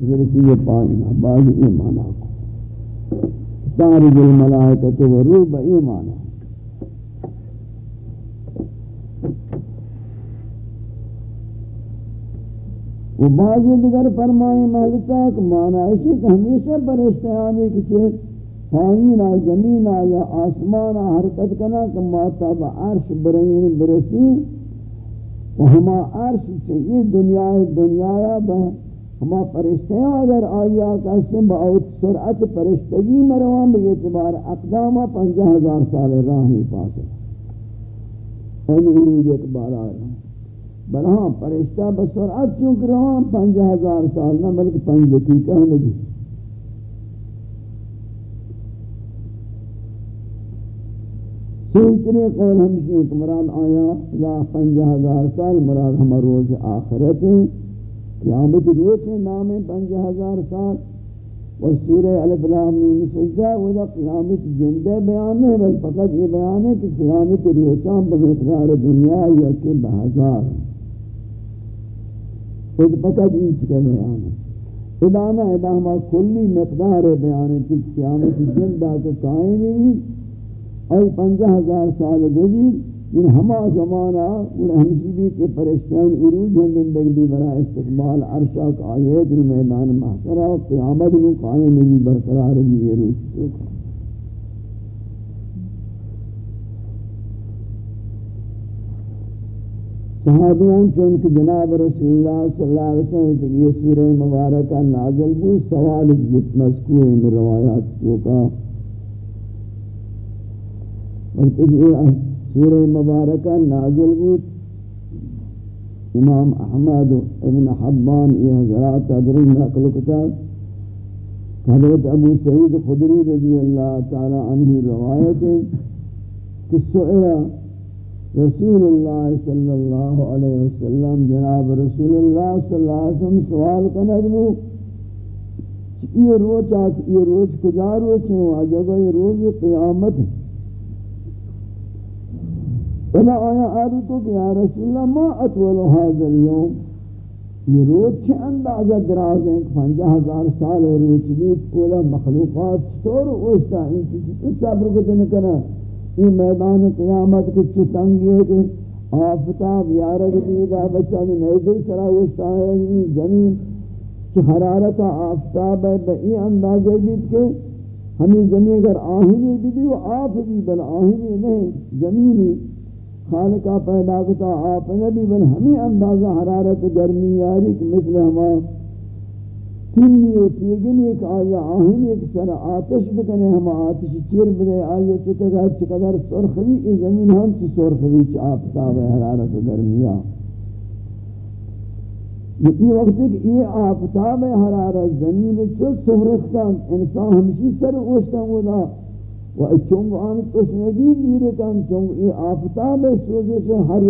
رسیے پائینا بعض ایمانا کو تارج الملائکت و روب ایمانا و بعضی دیگر فرمائیں محلتا کہ معنی ہے کہ ہمیشہ پرشتیانی کچھ پائینا زمینا یا آسمانا حرکت کنا کہ ماتا با عرش برین برسی و ہما عرش چاہیے دنیا دنیا با ہما فرشتیاں اگر آیا کسی با اوت سرعت فرشتگی مروان بے اعتبار اقدامہ پنجہ ہزار سال راہی پاس ان عروج اقبال آیا۔ بلہاں فرشتہ بسرعت چونکہ روان پنجہ ہزار سال نہ، بلکہ پنج دقیقہ نبی سوچنے قول ہمشی کہ مراد آیا لا پنجہ ہزار سال مراد ہم روز آخرت ہیں قیامت روز ہے نام پنجہ ہزار سال و سورہ الف لام میم سجدہ و دا قیامت زندہ بیان ہے، بل فقط یہ بیان ہے کہ قیامت روزاں بمقدار دنیا یا کہ بہزار خود فقط این چکے بیان ہے۔ ادانا اداما کلی مقدار بیان ہے کہ قیامت زندہ کے قائم ہے اور پنجہ ہزار سال گزید ان ہما زمانہ اور ہمشی بھی کہ پرشتیان عروج ہیں زندگی بھی برا استقبال عرشہ کا آیت میدان محشرہ قیامت میں قائم بھی برقرار بھی یہ روز چوکا صحابیان چونکہ جناب رسول اللہ صلی اللہ علیہ وسلم یہ سورہ مبارکہ نازل بھی سوال جت مذکور میں روایات چوکا اور کہ یہ سورہ مبارکہ نازل بود. امام احمد ابن حبان یہ حضرات ادر نقل کتاب. حضرت ابو سعید خدری رضی اللہ تعالی عنہ روایت ہے کہ سئل رسول اللہ صلی اللہ علیہ وسلم جناب رسول اللہ صلی اللہ علیہ وسلم سوال کرنے لگو یہ روچ روز یہ روز کجا روز ہے واجب یہ روز قیامت ہے۔ انا آیا آدھو تو کہ یا رسول اللہ، ما اطول هذا اليوم؟ یہ روز چھے اندازہ دراز ہیں؟ کہ پنجہ ہزار سال روز بیت کولا مخلوقات چطور اوشتا ان چیزی صبر کو تنہ کنا یہ میدان قیامت کی چتنگی ہے کہ آفتاب یارگ دیدہ بچہ میں نئے دے سرا اوشتا ہے یہ زمین چھ حرارت آفتاب ہے بئی اندازہ بیت کے ہمیں زمین اگر آہنی بھی بھی وہ آف بھی بل آہنی نہیں زمینی خالقہ پیدا کتا آپ نبی بن ہمیں اندازہ حرارت گرمی یاری کہ مثل ہما تینی و تیگن ایک آیا آہن ایک سر آتش بکنے ہم آتش چیر بلے آیا چکر چقدر سرخوی، ای زمین ہم چی سرخوی چی آپتا ہے حرارت گرمی یہ وقت ہے کہ یہ آفتاب حرارت زمین چل سہرخ کا انسان ہمشی سر اوشتا ہوتا و چونگ آن تشنگی گیرے کن چونگ ای آفتاب سوزش ہر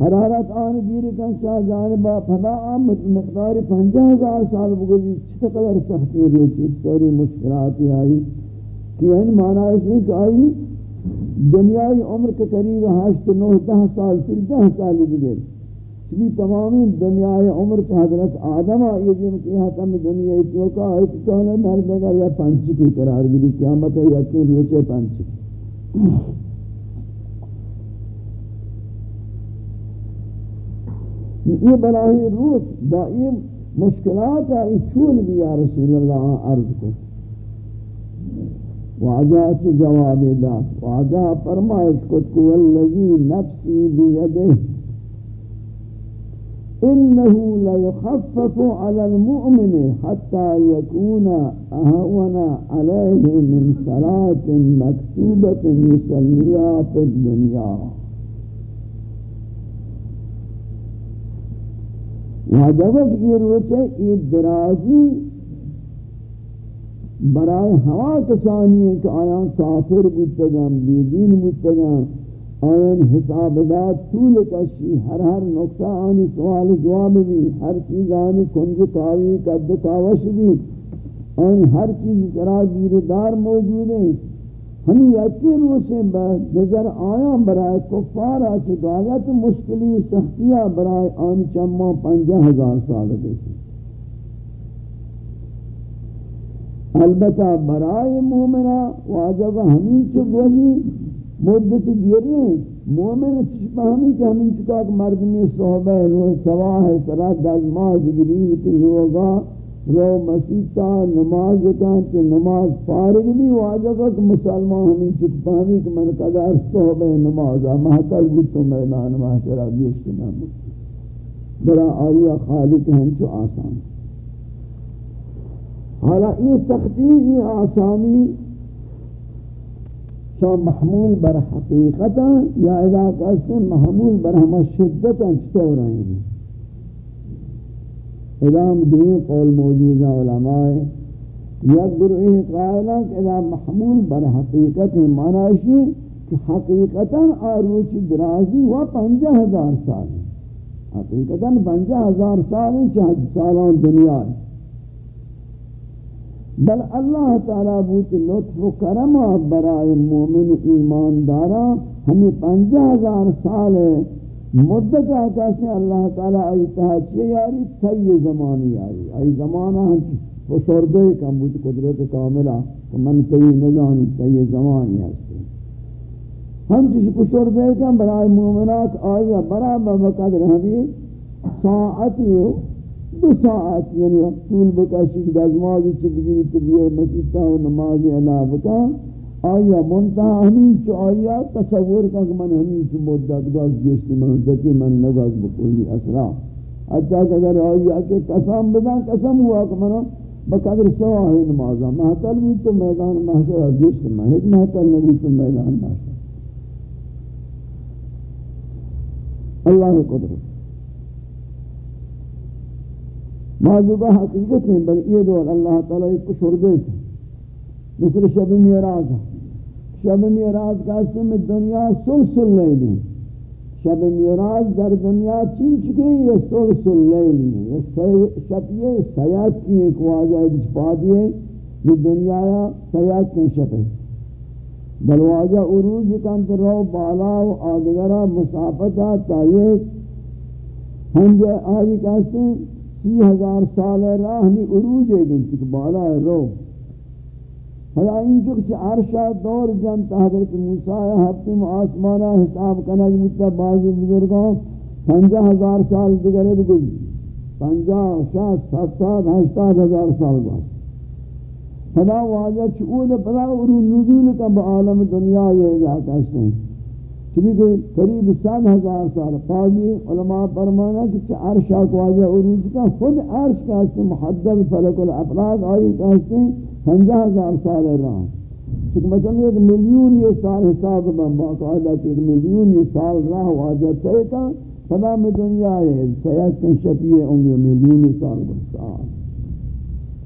حرارت آن گیرے کن چاہ جانبا پدا آن مقدار پنجہ ہزار سال بگزی چقدر سختی روچی سوری مشکلاتی آئی، کہ یعنی معنی ہے کہ آئی دنیای عمر کے قریب ہشت، نو، دہ سال پھر دہ سال بگیر چلی تمامی دنیای عمر کے حضرت آدم آئیے جن کی حتم دنیای چوکا ہے کہ کہنے مردے گا یا پنچی کی قرار گری قیامت ہے یقین روچے پنچی یہ بلاہی روچ با مشکلات ہے چون بھی یا رسول اللہ عرض کو۔ واجہ چھ جواب دا واجہ فرمائش کو والذی نفسی بیدہ۔ إنه لا يخفف على المؤمن حتى يكون أهون عليه من صلاة مكتوبة يسليها في الدنيا. وجب یہ روچے یہ برائے ہوا کسانی ہے کہ آیا کافر بودتگم بیدین بودتگم آئین حساب داد، طول کشی، ہر ہر نقطہ آنی سوال جواب بھی، ہر چیز آنی کنج کاوی قد کاوش بھی۔ آنی ہر چیز سرا گیردار موجود ہیں۔ ہمیں یکی روشیں نظر آیا برائے کفار آچے گایت مشکلی سختیہ برائے آنی چمہ پنجہ ہزار سال دیکھیں۔ البتہ برائے مومنہ واجب ہمیں چکوزی مدت دیرے مومن چشپہمی کہ ہمیں چکا کہ مرد میں صحبہ روح سواہ ہے سرات دازماز گریوتی روگا رو مسیطا نماز کان چھ نماز فارغ بھی واجب کہ مسلمان ہمیں چکپہمی کہ من قدر صحبہ نماز محتل بھی تو میدان محشرہ دیشت نام بڑا آئیہ خالق ہیں چو آسان. حالا یہ سختی یہ آسانی شو محمول بر حقیقتا یا اذا قسم محمول بر ہم شدتا چطور ہیں ادام دوئی قول موجود علماء یا گروہ قائلہ کہ اذا محمول بر حقیقت معنی کہ حقیقتا آروچ درازی و پنجہ ہزار سال حقیقتا پنجہ ہزار سال چاہت سالان دنیا ہے بل اللہ تعالی بوت لطف و کرم برائے مومن ایمان دارا ہمیں پنجہ ہزار سال مدت کیسے اللہ تعالی آئی تحچی یاری تی زمانی آئی آئی زمانہ ہم فشردے کم بوت قدرت کاملہ کہ من توی نزانی تی زمانی ہستے ہم چیز فشردے کم برائے مومنات آئی برابر بقدر ہمیں ساعتی ہو دو ساعت یعنی طول بکشی کہ دزمازی چکجی تبیه مسیطہ و نماز علاوہ کا آیا منتہا ہمیں چو آیا تصور کا کہ من ہمیں چو مدت گاز گشتی من حضرتی من نگاز بکلی اسرا. حتی کہ اگر آیا کہ قسم بدن قسم ہوا کہ من بقدر سوا ہے نمازہ محتل بھی تو میدان محشر گشت من ایک محتل نبی تو میدان محشر. اللہ قدرت. معذوبہ حقیقت ہیں بل یہ دور اللہ تعالیٰ ایک کو شردے تھے مثل شب میراج شب میراج کا اسم دنیا سلسل لیلی شب میراج در دنیا چین چکے ہیں یہ سلسل لیلی ایک شب یہ سیاد کی ایک واجہ جس پا دیئے یہ دنیا سیاد کی شب ہے بل واجہ عروج کانت رو بالا و آدگرہ مسافتا تایت ہم جائے آجی کہتے ہیں سی ہزار سال راہ ہمیں عروج ہے گن چک بالا ہے رو۔ حالا ان چک چھ عرشہ دور جانتا حضرت موسیٰ حبتم آسمانہ حساب کنگ مجھتا بعضی بزرگوں پنجہ ہزار سال دگرے دگل پنجہ شاست ستاد، ہشتاد ہزار سال باز پدا واجہ چکود پدا عروج نزول کا با عالم دنیا یہ جاتا ہے چونکہ قریب سات ہزار سال قاضی علماء فرمانا کہ عرش اقواجہ عروج کا، خود عرش کا سے محدد فلک الافلاق آئی کا سے پنجہ ہزار سال رہا۔ چونکہ مثلا ایک ملیون یہ سال حساب میں باقاعدہ کہ ایک ملیون یہ سال راہ واجہ طے کا فلا میں دنیا ہے سیاق کے شفیع ہوں ملیون سال سال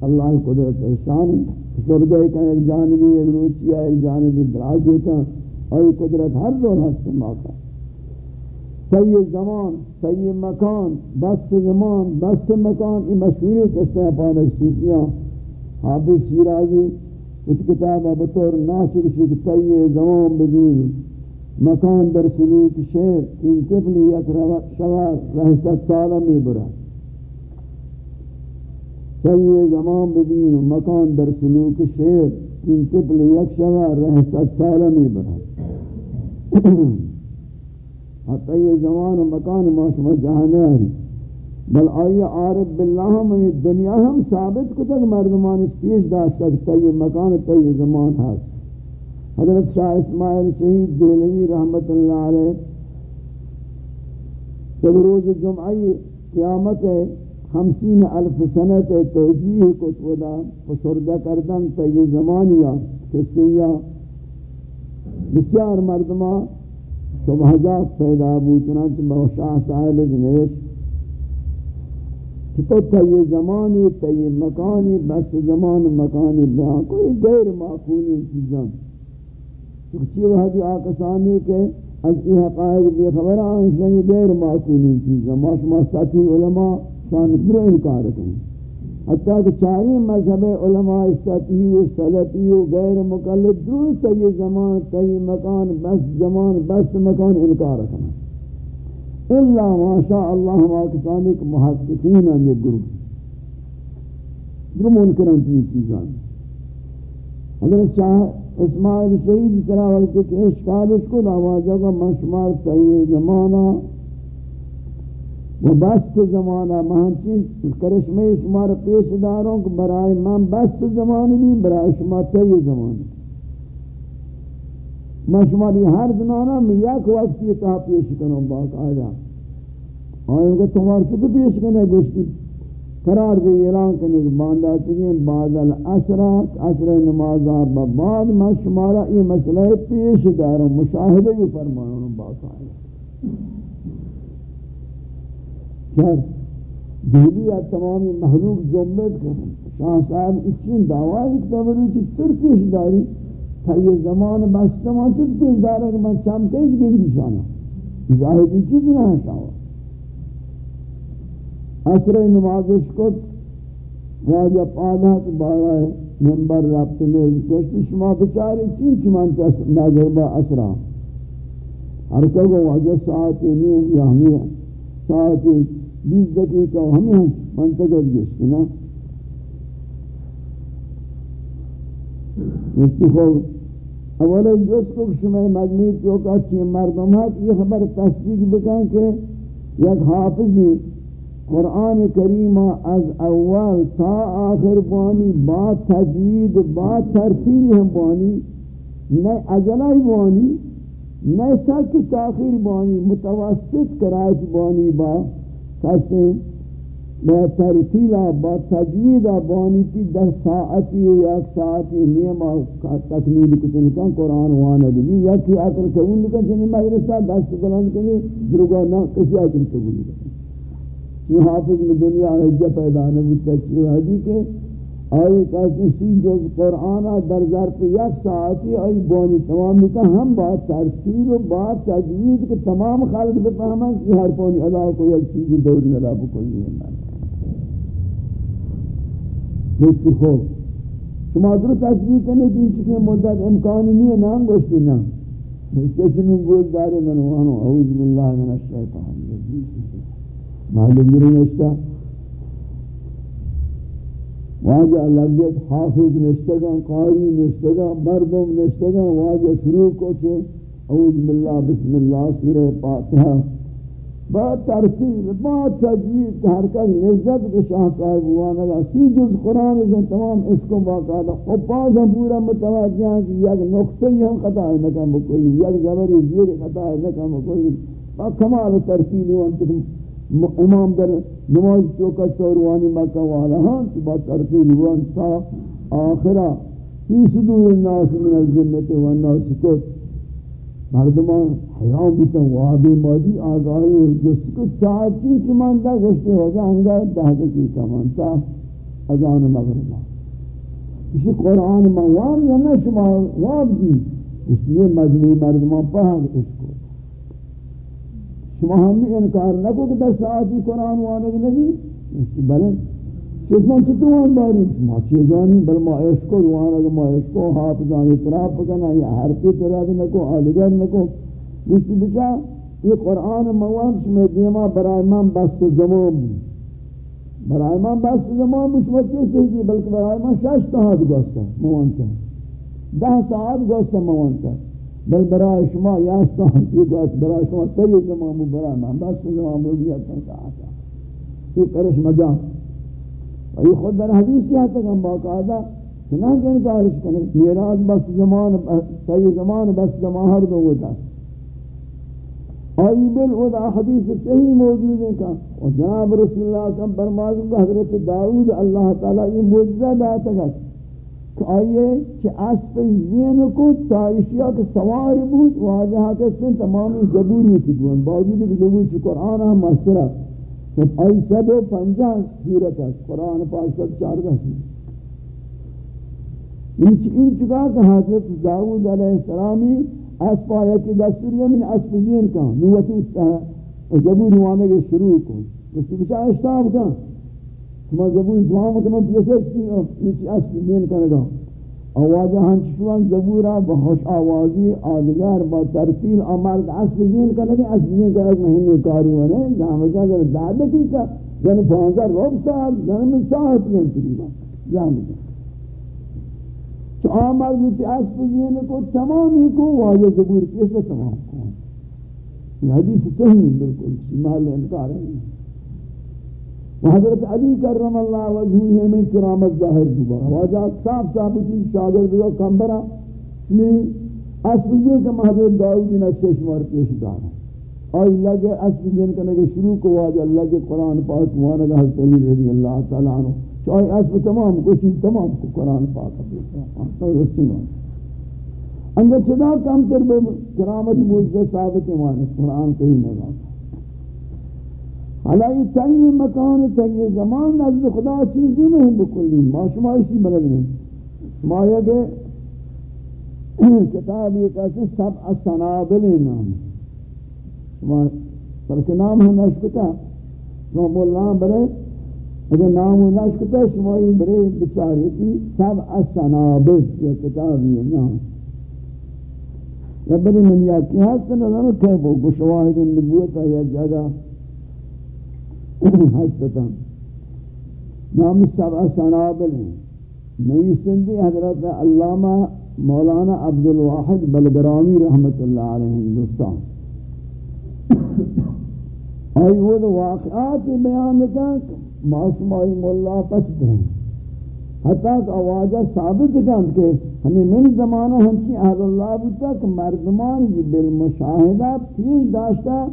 اللہ قدرت احسان سردے کا ایک جانبی ایک روچیا ایک جانبی درازے کا اور قدرت ہر دور ہست موقع سی زمان سی مکان بس زمان بس مکان یہ مشہوری قصہ پانک صوفیاں حافظ شیرازی اس کتاب بطور ناصر شک سی زمان بدین. مکان در سلوک شیر این طفلی یک شوار رہست سالہ میں برا سی زمان بدین. مکان در سلوک شیر این طفل یک شوار رہست سالہ میں برا حتی یہ زمان و مکان ما شما جہانے ہیں بل آئی عارب باللہ میں دنیا ہم ثابت کو مردمان اس پیش داشتا کہ یہ مکان تا یہ زمان ہے حضرت شاہ اسماعیل شہید دہلوی رحمت اللہ علیہ. جب روز جمعی قیامت ہے خمسین الف سنت توجیہ کو تودا پسردہ کردن تا یہ زمانیہ کسیہ بسیار مردمہ شبہجات پیدا بو چنانچہ بہشاہ صاحب نوش کہ تو تیہ زمانی تیہ مکانی، بس زمان مکانی بیان کوئی غیر معقولی چیزاں۔ چکچی وحدی آکسانی کے از ای حقائق بے خبر آنشنگی غیر معقولی چیزاں۔ ما شما ساتھی علماء شان در انکار کریں حتیٰ کہ چاری مذہب علماء سطحی و سلطی و غیر مقلد دور تی زمان تی مکان، بس زمان، بس مکان انکار کرنا اللہ ماشاء اللہ ہم آکسانی کے محققین ہیں یہ گروہ گروہ منکرن تی چیزان. حضرت شاہ اسماعیل شہید سرا وقت کہ اشکالش کو آوازہ کا مشمار تیئے زمانہ و بست زمانہ مہنچی کرشمے شمار پیش داروں کو برائے من بست زمانی بھی برائے شما تیئے زمانی میں شماری ہر دنانا میں یک وقتی اتحا پیش کنوں باق آجا آئیں گے تمہار چکو پیش کنے گوشتی قرار دے اعلان کرنے کے باندھا چکے بعد الاسرات اثر نمازہ بعد میں شمارا یہ مسئلہ پیش داروں مشاہدہ یہ فرمانوں باقا ہے چار دہلی یا تمامی محلوق جمعت کریں شاہ صاحب اچھین دعویٰ ایک تبروچی سر پیش داری تھا یہ زمان بس زمان چیز پیش دارا کہ میں چم کیش گندی شانا ظاہری چیز نہ ہے شاہ نمازش کو واجہ پادھات بارا ہے ممبر رابط لے کوشتی شما بچاری چین چمان تس نظربہ عصرہ ہر کو واجہ ساعتی نہیں یا ہمیں ساعتی بیس دقیقہ ہمیں منطقہ گشتی نا؟ مشتی خوب اولا جس کو شما مجموعی چوکا چی مردم ہے یہ خبر تصدیق بکن کہ یک حافظی قرآن کریم از اول تا آخر بانی، با تجوید، با ترتیل ہم بانی نئے اجلائی بانی نئے سک تاخیر بانی، متوسط کرایت بانی با کسی با ترتیلا، با تجویدا بانیتی در ساعتی یا ایک ساعتی نیما تکمیل کتن کن، قرآن وانا گلی یا کی اکر قبول کن چنی مدرسہ دست بلند کنی درگاہ نا کسی اکر قبول کن یہ حافظ میں دنیا حجہ پیدا نبی تچیو حدی کے آئی کہتے سی جو قرآن در ظرف یک ساعتی آئی بونی تمام لکھا ہم بات ترتیب و بات تجوید کہ تمام خالق بفہمیں کہ ہر پونی اللہ کو یک چیزی دور نلا بکلی ہے دوستی خوب. شما در تصدیق کرنے کی چکے مدت امکانی نہیں ہے نام گوشتی نام گوشتی چنوں گوش دارے منوانو اعوذ باللہ من الشیطان معلوم نشتا واجہ لگت حافظ نشتگا قاری نشتگا مردم نشتگا واجہ شروع کو چھے اعوذ باللہ، بسم اللہ، سورہ پاتحہ با ترتیل با تجوید کہ ہر نزد کے شاہ صاحب ہوا نگا۔ سی جز قرآن جو تمام اس کو باقاعدہ خباز ہم پورا متوجہ ہیں کہ یک نقطہ ہی ہم خطا ہے نکم بکلی، یک زبری زیر خطا ہے نکم بکلی۔ با کمال ترتیل ہوا انتکم امام در نماز تو کا چوروانی مکہ والا ہاں تو بات ترتیب وان تا آخرہ فی صدور الناس من الجنت والناس کو مردمان حیام بیتا وابی مادی، آگاہی جس کو چاہتی چماندہ گشتے ہو جا انگا دہدہ کی کمانتا ازان مغربا. کسی قرآن موان یا نہ شما واب دی. اس لیے مجموعی مردمان پہنگ اس کو. شما ہم نے انکار نہ کو کہ دس ساعتی قرآن وانا کی نبی؟ بلے چیزمان چطوان باری؟ ما چیزانی، بل ما عشقو وانا کہ ما عشقو حافظان اطراف بکنا یا حرفی تراد نکو آلگر نکو. گوشتی بچا، یہ قرآن موان شمی دیما برای من بس زمان بھی برای من بس زمان بھی شما چیز صحیح بلکہ برای من شش ساعت گوستا موان تا دہ ساعت گوستا موان تا بل برای شما یا سان یہ بات برای شما تی زمان مو برای من. بس زمان مو بیت ساعتا یہ کرش مجان. و یہ خود در حدیث یہ تک ہم باقاعدہ چنان کہ انکارش کرنے میراج بس زمان تی زمان بس زمان ہر دو ہوتا آئی بل ادا حدیث صحیح موجود ہے کہ اور جناب رسول اللہ صلی اللہ علیہ وسلم حضرت داؤد اللہ تعالی یہ موجزہ داتا گا که آیه چه اسبش زین کن تا اشیا که سوار بود واجه کسن تمامی زبور ہوتی کن باوجود کہ زبور چه قرآن ہم محصر است خب آیه و پنجہ سیرت است۔ قرآن پاک سد چارده است این چه این چکا که حضرت داود علیہ السلامی اسب آیا که دستوری همین اسب زین کن نوتو زبور کے شروع کو اس کی بچه اشتاب کن۔ شما زبور دوام کنو پیسر چی نیچی اسب دین کنگا آوازہ ہنچ شوان زبورا بہوش آوازی آدگر با ترتیل آمارد اسب دین کنگا اسب دین کنگا مہمی کاری ونے جہاں وجہ اگر دادا کی کا یعنی پانزہ روب ساعت یعنی من ساعت ین تقریباً جہاں وجہ تو آمد تی اسب زین کو تمامی کو واجہ زبور کیسے تمام کو. یہ حدیث صحیح بالکل. محل انکار ہے. حضرت علی کرم اللہ وجہہ میں کرامت ظاہر ہوا واجہ صاحب صاحب کی شاگرد ہوا کمبرا میں اسب زین کا حضرت داؤد نے شمار پیش دارا اور اللہ کے اسب زین کا شروع کو واجہ اللہ کے قرآن پاک موانا حضرت علی رضی اللہ تعالیٰ عنہ۔ چاہے اسب تمام کو تمام کو قرآن پاک اپنے رسول اندر چدا کم تر کرامت موجزہ ثابت مانے قرآن کہیں نہیں حالا یہ تنگی مکان تنگی زمان نزد خدا چیزی نہیں بکلی۔ ما شما اسی بلد نہیں شما یہ کتاب یہ کہتے سب سنابل نام۔ شما بلکہ نام ہم نشکتا۔ شما مولا بلے اگر نام و نشکتا شمایی برے بچاری کی سب السنابت یہ کتابی ہے نام۔ ربنی من یا کی حسن نظر کیف ہو گشواہد النبوت ہے یا جگہ۔ حسنتا نام سب السنابل ہیں نئی سندی حضرت علامہ مولانا عبدالواحد بلگرامی رحمت اللہ علیہ ہندوستان. آئی وہ دو واقعات بیان کر معصومائی مولا پچتے ہیں حتیٰ کہ آوازہ ثابت کند کہ ہمیں من زمانہ ہنچی اہل اللہ بودتا کہ مردمان جی بالمشاہدہ پیش داشتا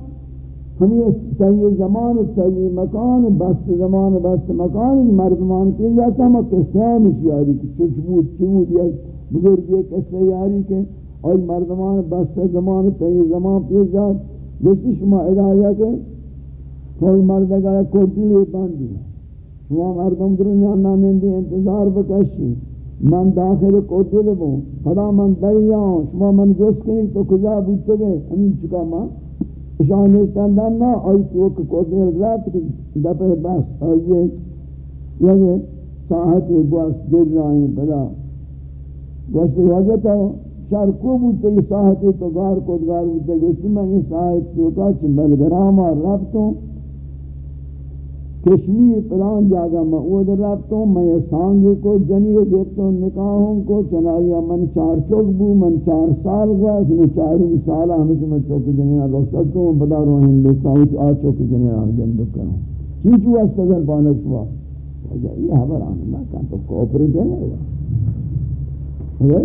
ہمیں تہی زمان تہی مکان بست زمان بست مکان مردمان کے جاتا ہم قصہ نشیاری کی، چوچ بود چود یا بزرگ یہ قصہ یاری کے اور مردمان بست زمان تہی زمان پیش جات جیسی شما ادایہ کے، کوئی مرد گیا کوٹلی باندھی، شما مردم دنیا نانندی انتظار بکشی، من داخل کوٹلی بوں، خدا من دریا ہوں، شما من جس کنی تو کجا بودتے گئے، امین چکا ماں شان استندان نہ آئی تو کہ کوٹلی رات کی دپے بس آئیے لگے ساحت باس در رہے بلا گوشت وجہ تو شر کو بودتے یہ ساحت تو گار کو گار بودتے گوشت میں یہ ساحت تو کا چنبل گراما ربتوں کشمیر پلان جاگا معود رابطوں، میں سانگی کو جنی دیتوں نکاحوں کو چنائی من چار چوک بو، من چار سال گوا، اس میں چاروں سالہ ہمیں سے میں چوک جنینا روک سکتا ہوں بدا رو ہندوستان ہوتی آج چوک جنینا گندو کروں۔ چیچو اس سگر پانک شوا۔ یہ حبر آنے میں کہا تو کوپری دینے گا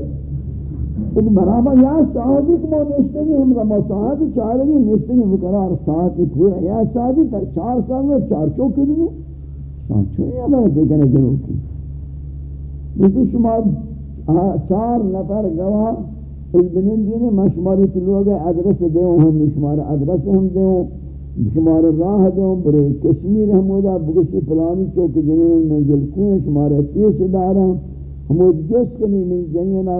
ایک برابر یا سعادی کو نشتگی، ہم را مساعد چارگی، نشتگی بقرار ساعتی پورا یا سعادی تر چار سال میں چار چوک کنی شان چوئی ہمیں دیکھنے گروہ کی؟ مثل شما چار نفر گواہ اس بنین دینے میں شماری تلوگ ادرس دیوں ہم شمار ادرس ہم دیوں شمار راہ دیوں برے کشمیر ہمودا بگشی پلانی چوک جنین، منزل کوئیں شمار پیش دارا ہمود جس کنی من جنینا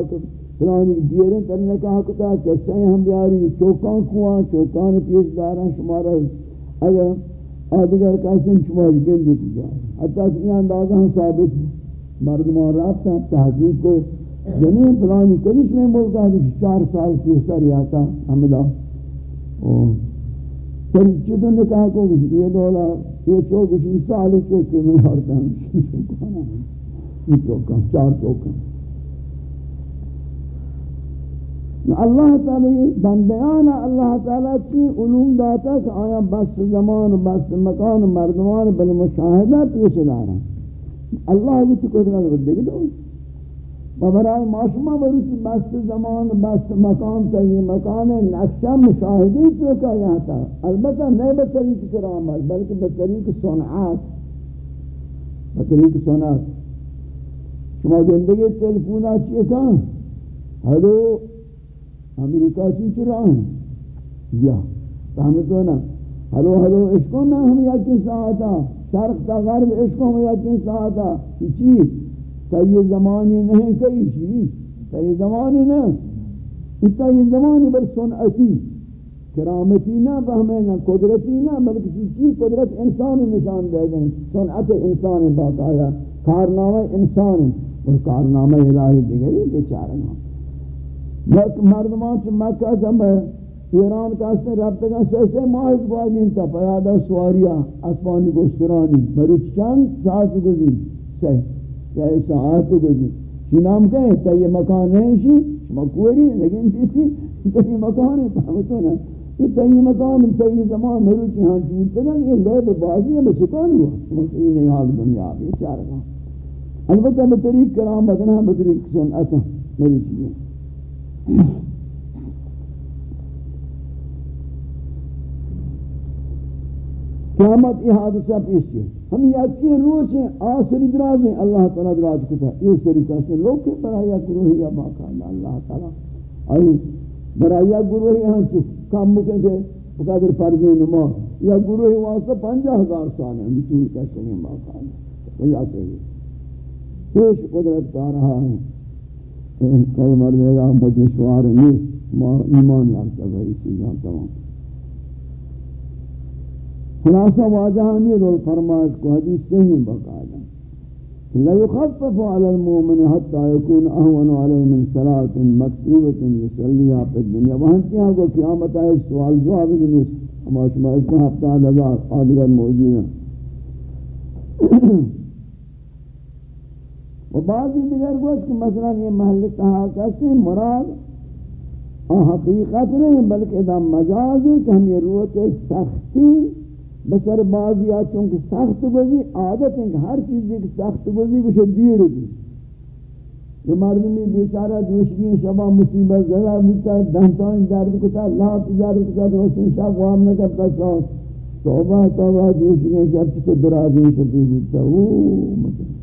فلانی دیریں کرنے کا حق تھا کیسے ہم بیاری، چوکان کواں چوکان پیش داران شمارا اگر آدھگر کاسم شمار گندی کی جائے حتیٰ کہ یہ اندازہ ہم ثابت مردمان رابطہ تحقیق کو جنہیں فلانی کلیش میں ملکہ ہے چار سال پیسر یاتا حمدہ پھر چیتوں نے کہا کو کچھ یہ دولا یہ چوک اسی سالی چوک کے میں ہارتا ہوں یہ چوکاں چار چوکاں اللہ تعالی بندیان اللہ تعالی چی علوم داتا کہ آیا بس زمان بس مکان مردمان بالمشاہدہ پیش دارا اللہ بھی تو قدرت رد گی دو و ببرای معاشمہ بروچی بس زمان، بس مکان تا یہ مکان نقشہ مشاہدی تو کا یہاں تا۔ البتہ نہیں بطریق کرامت بلکہ بطریق صنعات بطریق صنعات شما زندگی تلفونہ چیئے کہاں ہلو؟ امریکہ چی چرا ہیں؟ یا. فهمتو نا ہلو ہلو عشقوں میں ہم یکی ساعتا. شرق تا غرب عشقوں میں یکی ساعتا. چی تا یہ زمانی نہیں کئی چی؟ تا یہ زمانی نا اتا یہ زمانی بر سنعتی کرامتی نہ بہمیں نہ قدرتی نہ بلکہ چی قدرت انسانی نشان دے گئے سنعت انسان باقایا. کارنامہ انسان اور کارنامہ الہی دیگری بیچارہ نام مردمان چھ مکہ جمع ایران کا سے رابطہ کا سے سے ماہد بازین تا پیادہ سواریا اسمانی گسترانی بروچ چند ساعت گزی سے سے ساعت گزی چی نام کہیں تا یہ مکان نہیں شی شما کوری لیکن تیسی تا یہ مکان ہے فهمتو نا یہ تا یہ مکان تا یہ زمان میرو چی ہاں چیز تنا یہ لے بازی ہے بچکان ہوا شما نہیں حال دنیا بھی چارگا البتہ بطریق کرامت نا بطریق سنعتا میرو چیز قیامت یہ حادثہ پیش کیا ہم یقین روز ہیں آسری دراز ہیں۔ اللہ تعالیٰ دراز کتا اس طریقہ سے لوگ کے برایا گروہی یا باقاعدہ اللہ تعالیٰ۔ آئی برایا گروہی ہاں چک کام مکے کے بقادر فرض نماز۔ یا گروہی واسطہ پنجہ ہزار سال ہیں، بطول کا سنیں باقاعدہ وجہ سے ہی پیش قدرت کا رہا ہے۔ کل مردے گا بدشوار نیست ایمان یارتا بھائی چیزاں تمام خلاصہ واجہ ہمیں رول فرمائش کو حدیث صحیح بقاعدہ لا يخفف على المؤمن حتى يكون اهون عليه من صلاه مكتوبه يصليها في الدنيا وہاں کیا کو قیامت ہے سوال جواب نہیں ہم شما اس کا ہفتہ ہزار آدگر موجود ہیں و بعضی دیگر گوش کہ مثلا یہ محل کہا کیسے مراد حقیقت نہیں بلکہ دا مجاز ہے کہ ہم یہ روح سختی بسر بعضی آ چونکہ سخت گزی عادت ہے کہ ہر چیز ایک سخت گزی کچھ دیر دی یہ مردمی بیچارہ دوشگی شبہ مصیبت زدہ بیتا دہتان درد کتا اللہ تجارت کتا تو حسن شاہ وام نہ کرتا ساتھ توبہ توبہ دوشگی شب چکے درازی کرتی بیتا اوہ مثلا.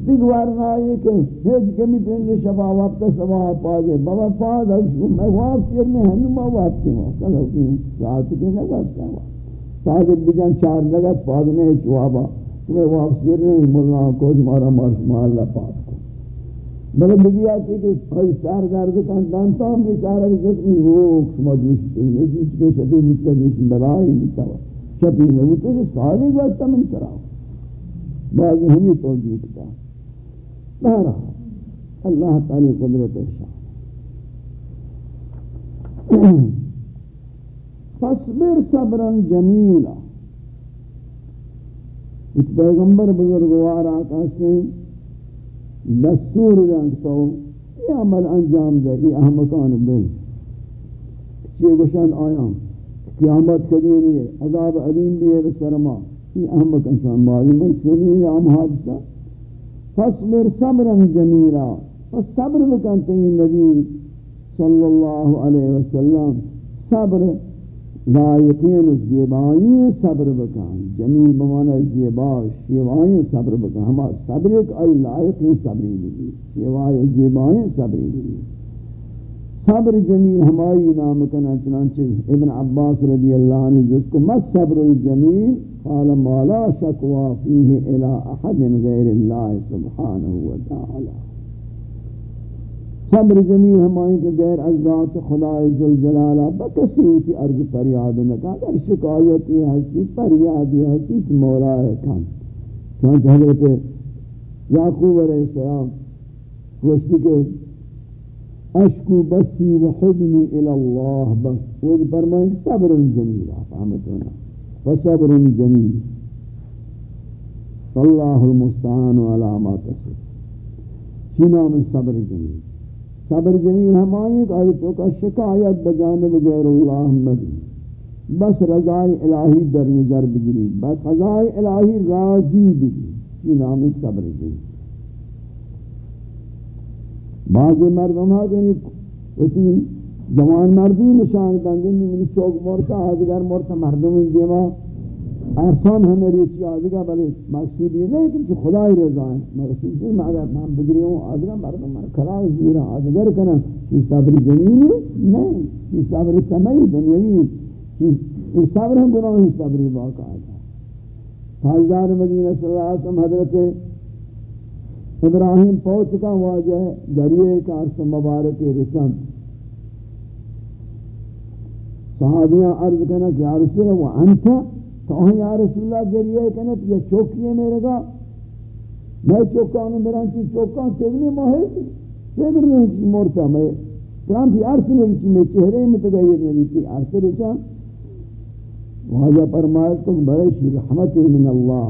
دیگوار نہ یہ کہ ہیچ کمی پہنگے شبہ وقت سوا پاگے بابا پاگ میں واپس کرنے ہنو ہنما واپس کی وقت کل ہوتی ہوں ساتھ کے نہ واسطہ وقت صادق بجان چار لگا لگت پادنے چوابا تمہیں واپس گر رہے ہیں ملنا کو جمارا مارس محلہ پاس کو بلے بگیا کہ کہ بھائی سار درد کن دانتا ہم بیچارہ کہ جسمی وہ شما دوشتے ہیں جس کے شفی مجھتا دوشن برائی مجھتا شفی میں وہ کہ سارے گوشتا من سراؤ بعضی ہمیں توجیہ کتا بہرحال اللہ تعالی قدرت شاہ فصبر صبرا جمیلا اس پیغمبر بزرگوار آقا سے دستور رنگتا ہو یہ عمل انجام دے یہ احمقان بل چیئے گوشن آیا؟ قیامت قدیمی ہے عذاب علیم بھی ہے بسرما یہ احمق انسان معلوم ہے. چونی یہ عام حادثہ فصبر صبرا جمیلا پس صبر بکنتے ہیں نبی صلی اللہ علیہ وسلم. صبر لائقین زیبائی صبر بکن. جمیل بمانا زیبا شیوائی صبر بکن. ہمارا صبر ایک ای لائقین صبری لگی شیوائی زیبائی صبری لگی صبر جمیل ہمائی نام کنا چنانچہ ابن عباس رضی اللہ عنہ جس کو مس صبر الجمیل قال ما لا شکوا فیہ الى احد غیر اللہ سبحانہ وتعالی۔ صبر جمیل ہمائیں کہ غیر ازات خدا عزالجلالہ بکسی ہوتی عرض پر یاد نکا، اگر شکایتی حسی پر یادی حسی تو مولا ہے کام چونچہ حضرت یعقوب علیہ السلام، گوشتی کہ اشکو بسی و حبنی الاللہ بس. وہ فرمائیں صبر جمیل آپ آمتونا فصبر جمیل. فاللہ المستعان علامات سر چنا من صبر جمیل؟ صبر جمیل ہمائی کہ آیتوں کا شکایت بجانب غیر اللہ مدی بس رضائی الہی در نظر بگری بس رضائی الہی راضی بگری یہ نام صبر جمیل؟ بعضی مردم ها یعنی اسی جوان مردی نشان دنگی من چوک مرتا آدگر مرتا مردم این دیما آسان همه ریسی آدگر بلی مقصودی نه که خدای رضا ہے مقصود چیز مگر من بگری بگریم آدگر مردم من کلاو دیرا آدگر کنم چیز صبر جمیلی نه. چیز صبر تمہی دنیوی چیز صبر هم گناهی صبری باقا آتا تاجدار مدینه صلی اللہ علیہ وسلم حضرت ابراہیم پوچھ کا واجہ گریے کا عرص مبارک رسن۔ صحابیاں عرض کنا کہ یا رسول اللہ، وہ انتا تو یا رسول اللہ گریہ کنے تو یہ چوکی ہے میرے گا۔ میں چوکا چوکانو میرا چیز چوکان تیگنی محل تیگر نہیں کسی مورتا میں۔ کرام بھی عرص نہیں کسی میں چہرے متغیر نہیں تھی عرص رچا واجہ فرمایت کو بڑے شی رحمت من اللہ۔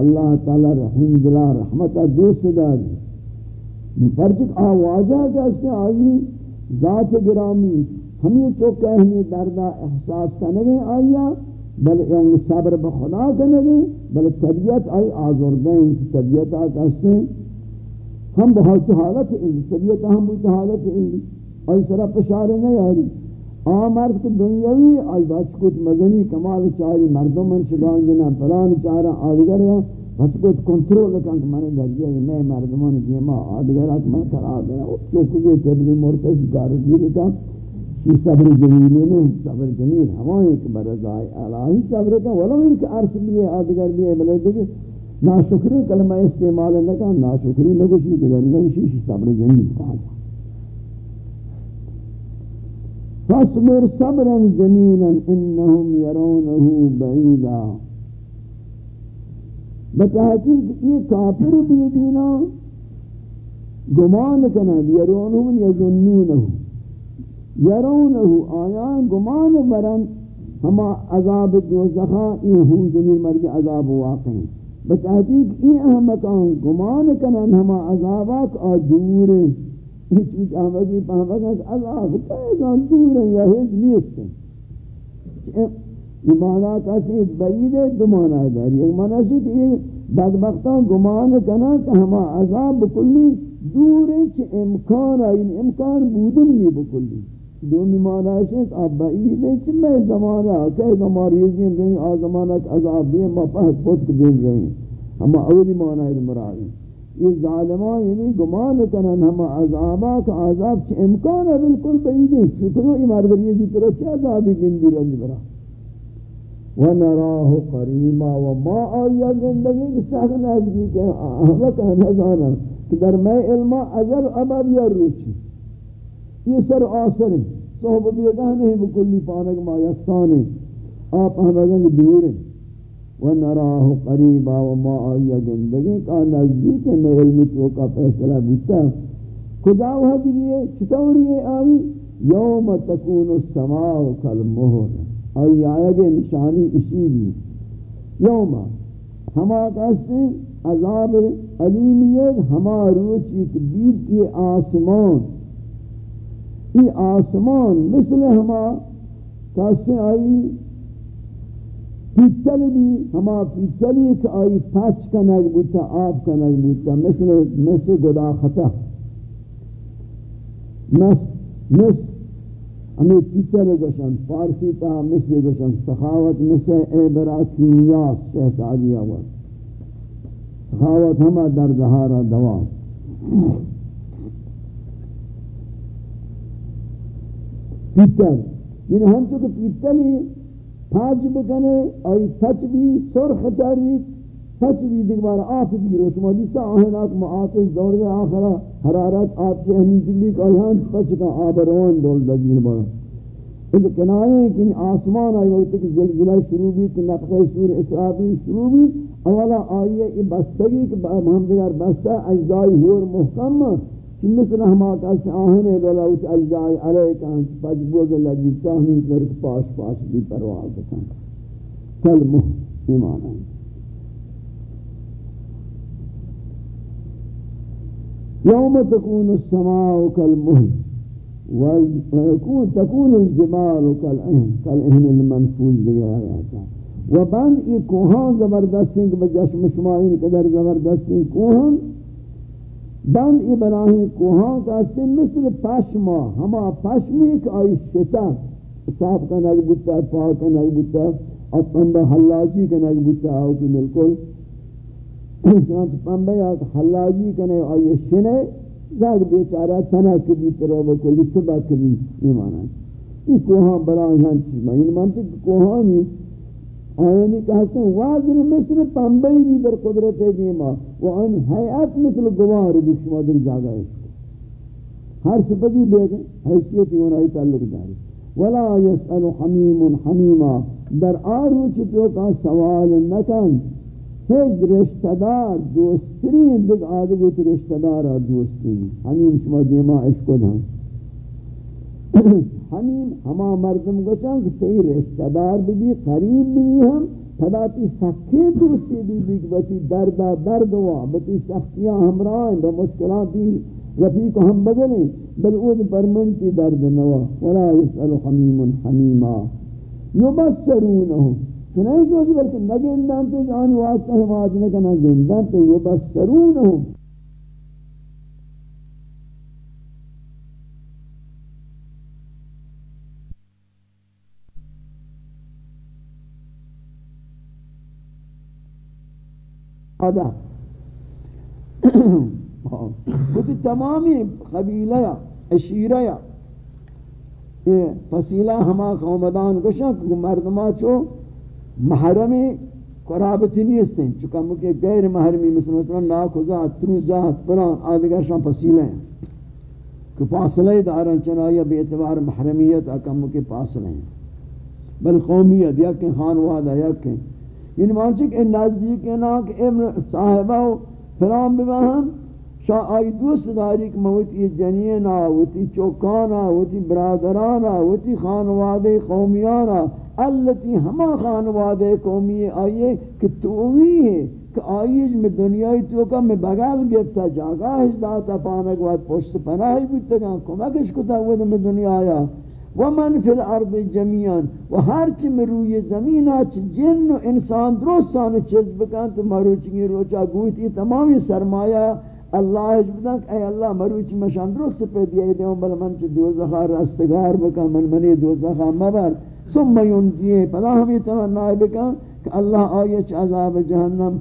اللہ تعالی رحم دلا رحمت دوست داری۔ پرچک آوازہ کیسے آئی، ذات گرامی، ہمیں چوکہ ہمیں دردہ احساس کنگے آئیا بل یعنی صبر بخدا کنگے بل طبیعت آئی آزردیں طبیعت آکاستے ہیں ہم بہت حالت ہیں، طبیعت ہم بہت حالت ہیں آئی سرا پشارے نہیں آئی آمرد کی دنیاوی آئی بچ کچھ مدنی، کمال چاری، مردم من شگان جنا پلان چارا آدگر ہے بس کچھ کنٹرول کن کہ میں دریا ہے میں مردمان دیما آدگر ہے میں کرا دینا وہ چوکے تبلی مرتش گارجی لیتا یہ صبر جمیلی نہیں صبر جمیل ہمائیں کہ برزائی الہی صبر کا ولو ان کے عرص بھی ہے آدگر بھی ہے بلے دیکھیں ناشکری کلمہ استعمال لگا ناشکری نگوشی کہ نگوشی صبر جمیل کہا جا فاصبر صبرا جمیلا انہم یرونہو بعیدا بتحقیق یہ کافر بھی دینا، گمان کنا یرونہو یزنونہو یرونہو آیان گمان برن، ہما عذاب دوزخا این ہوں زمین مرد عذاب واقع ہیں بتحقیق این احمقان گمان کنن، ہما عذابات آ دور ہیچ ہیچ احمقی پہمقان عذاب کئیگان دور ہیں یا ہیچ نیست. ہیں یہ معنی کسی بعید ہے دو معنی داری. ایک معنی ہے کہ یہ بدبختان گمان کنن کہ ہما عذاب بکلی، دور ہے چھ امکان ہے ان امکان بودن نہیں بکلی. دومی معنی ہے کہ آپ بعید ہے چھ میں زمانہ کئی گماریزین رہی آ زمانہ کا عذاب بھی ما پہت پوچھ دین رہی ہم اولی معنی ہے مراد یہ ظالمان یعنی گمان کنن ہم عذابا کا عذاب چھ امکان ہے بالکل بعید ہے شکرو یہ مردری جی چھ عذابی گندی رنج برا ونراه قریما وما آیا گندگی کی سخت نزدیک ہے احمد کا نزانا کہ در میں علمہ ازل ابد یا روچی. یہ سر آسر ہیں صحبہ بیگاہ نہیں بکلی پانک ما یکسان ہیں آپ ہم احمدن دور ہیں ونراه قریبا وما آیا گندگی کا نزدیک میں علمی تو کا فیصلہ بیتا خدا وہ دیئے چطوری ہے آئی یوم تکون السماء کالمہر آئی آیا گے نشانی اسی بھی یوم. ہما کہتے عذاب علیمیت ہما روچی کبیر کی آسمان. ای آسمان مثل ہما کہتے آئی پیتل بھی ہما پیتلی کہ آئی پچ کا نگ بوتا آب کا نگ بوتا مثل مثل گدا خطا مس مس ہمیں پیتل گوشن فارسی تا مثل گوشن سخاوت مثل عبرا کیمیاس شہسادی آور سخاوت ہما در دہارا دواس پیتل یعنی ہم چکہ پیتلی پاج بکنے آئی سچ بھی سرخ تاری سچ بھی دیکھ آف بھی رو شما دیسا آہنات معاتش دور گئے آخرا حرارت آتش ہمیں جلی کا آیان سچ کا آب روان دول دگیر بارا اس کنائے ہیں کہ آسمان آئی وقت کہ زلزلہ شروع بھی کہ نفخہ سور اسرابی شروع بھی اولا آئیے یہ بستگی کہ محمد دیگر بستہ اجزائی ہور محکم مثل ہما کس آہنے دولوت اجزائی علیکہ پج بوگ لگی تاہمین کرک پاس پاس بھی پرواز کن کل مہ ایمان آئیں یوم تکون السماء کالمہل ويكون تكون الجبال كالعهن كالعهن المنفوذ آياتا وبند ای کوہاں زبردستیں کہ بجشم شمائین قدر بند ای براہی کوہاں کا سے مثل پشما، ہما پشمی ایک آئی شتا صاف کا نگ بتا پاک کا نگ بتا اور پنبہ حلاجی کا نگ بتا آو کی ملکل چنانچہ پنبہ یا حلاجی کا نگ آئی شنے زاد بیچارہ تنہ کبھی ترہ بکلی سبا کبھی ایمان ہے یہ کوہاں براہی چیز میں ان مانتے کہ کوہانی آئینی کہتے ہیں وازن مثل پنبئی بھی در قدرت دیما و آئینی حیات مثل گوار بھی شما در جاگا ہے ہر سپتی بے گئے حیثیتی ونائی تعلق داری. ولا يسأل حمیم حمیما. در آرو چطو کا سوال نکن. ہیچ رشتہ دار دوسترین دیکھ آدھگی تو رشتہ دارا دوسترین حمیم شما دیما عشق دھاں ہمیں ہما مردم گوچاں کہ تی رشتہ دار بھی قریب بھی ہم پداتی سخی دوستی بھی بھی بتی درد درد ہوا بتی سختیاں ہمراہ ہیں بمشکلاتی رفیق ہم بدلیں بل اود پرمن کی درد نوا ولا يسأل حمیم حمیما. یبصرونہم تو نہیں سوچ بلکہ نگندان تے جان واسطہ حماد نکنا گندان تے یبصرونہم ادا کتی تمامی قبیلہ یا اشیرہ یا یہ فصیلہ ہما قومدان گوشن کہ مردمہ چو محرمی قرابتی نیستیں چکہ مکہ غیر محرمی مثل مثلا ناک و ذات ترو ذات پلان آدھگر شان فصیلہ ہیں. کہ پاسلہ دارن چنائی بے اعتبار محرمیت اکم مکہ پاسلہ ہیں. بل قومیت یکن خانوادہ یکن یعنی مانچہ کہ نزدیک ہے نا کہ ابن صاحبہ فلان ببہم شاہ آئی دوست داری کہ موتی جنینا وتی چوکانا وتی برادرانا وتی خانواد قومیانا اللتی ہما خانواد قومی آئیے کہ تووی ہے کہ آئیش میں دنیای تو کا میں بغل گفتا جاگا ہش داتا پانک واد پشت پناہی بیتا گا کمکش کتا ہوئے میں دنیا آیا ومن فی الارض جميعا و ہر چی میں روی زمین چ جن و انسان درستان چیز بکن، تو مروچی روچا گویتی تمامی سرمایہ اللہ بدن اے اللہ مروچ مشان درست پہ دیے دیوں بل من چ دوزخ رستگار بکا من منی دوزخ مبر. ثم ينجيه پدا ہمیں تمنا بکا کہ اللہ آیت عذاب جہنم،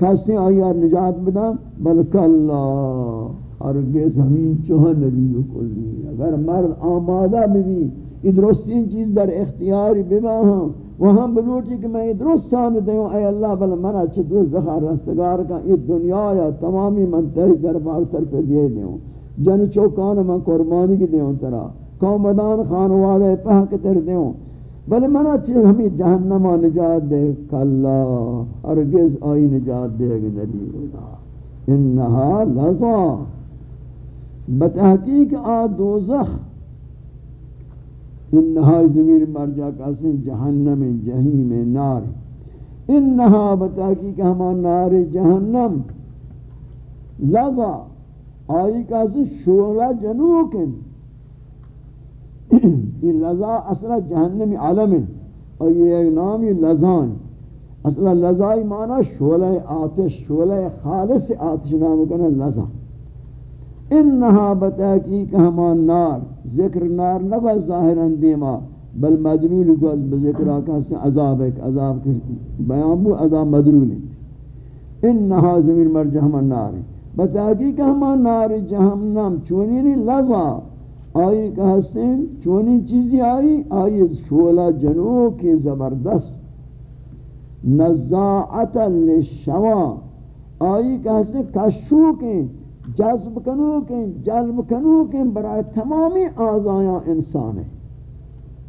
کسی آیا نجات بدم بلکہ اللہ ہرگز زمین چوہ نبی کلی اگر مرد آمادہ بھی یہ درستین چیز در اختیاری بما ہاں وہاں بلوٹی کہ میں درست سان دیوں اے اللہ، بل من اچھے دو زخار رستگار کا یہ دنیا یا تمامی من تہی دربار تر پہ دیے دیوں جن چوکان من قربانی کی دیوں ترا۔ قومدان خانوادہ پہ کتر دیوں بل من اچھے ہمیں جہنمہ نجات دے۔ کلا ارگز آئی نجات دے گا نبی اللہ انہا لذا۔ بتحقیق آ دوزخ. انہا زمین مرجع کاسن جہنم جہیم نار. انہا بتحقیق ہما نار جہنم. لذا آئی کاسن شولا جنوکن یہ لذا اصلا جہنم عالم. ہے اور یہ ایک نام یہ لذان. اصلا لذائی معنی شولہ آتش شولہ خالص آتش نام کنا لذان انہا بتحقیق ہمان نار، ذکر نار نبا ظاہر اندیما بل مدلول کو از بذکر آکا سے عذاب ایک عذاب کے بیان بو، عذاب مدلول ہے۔ انہا زمین مر جہمان نار بتحقیق ہمان نار جہنم چونی نہیں لذا۔ آئی کہ ہستیں چونی چیزی آئی آئی شولہ جنو کے زبردست۔ نزاعتا لشوا آئی کہ ہستیں کشو کے جذب کنو کہ جلب کنو کہ برای تمامی آزایاں انسان ہے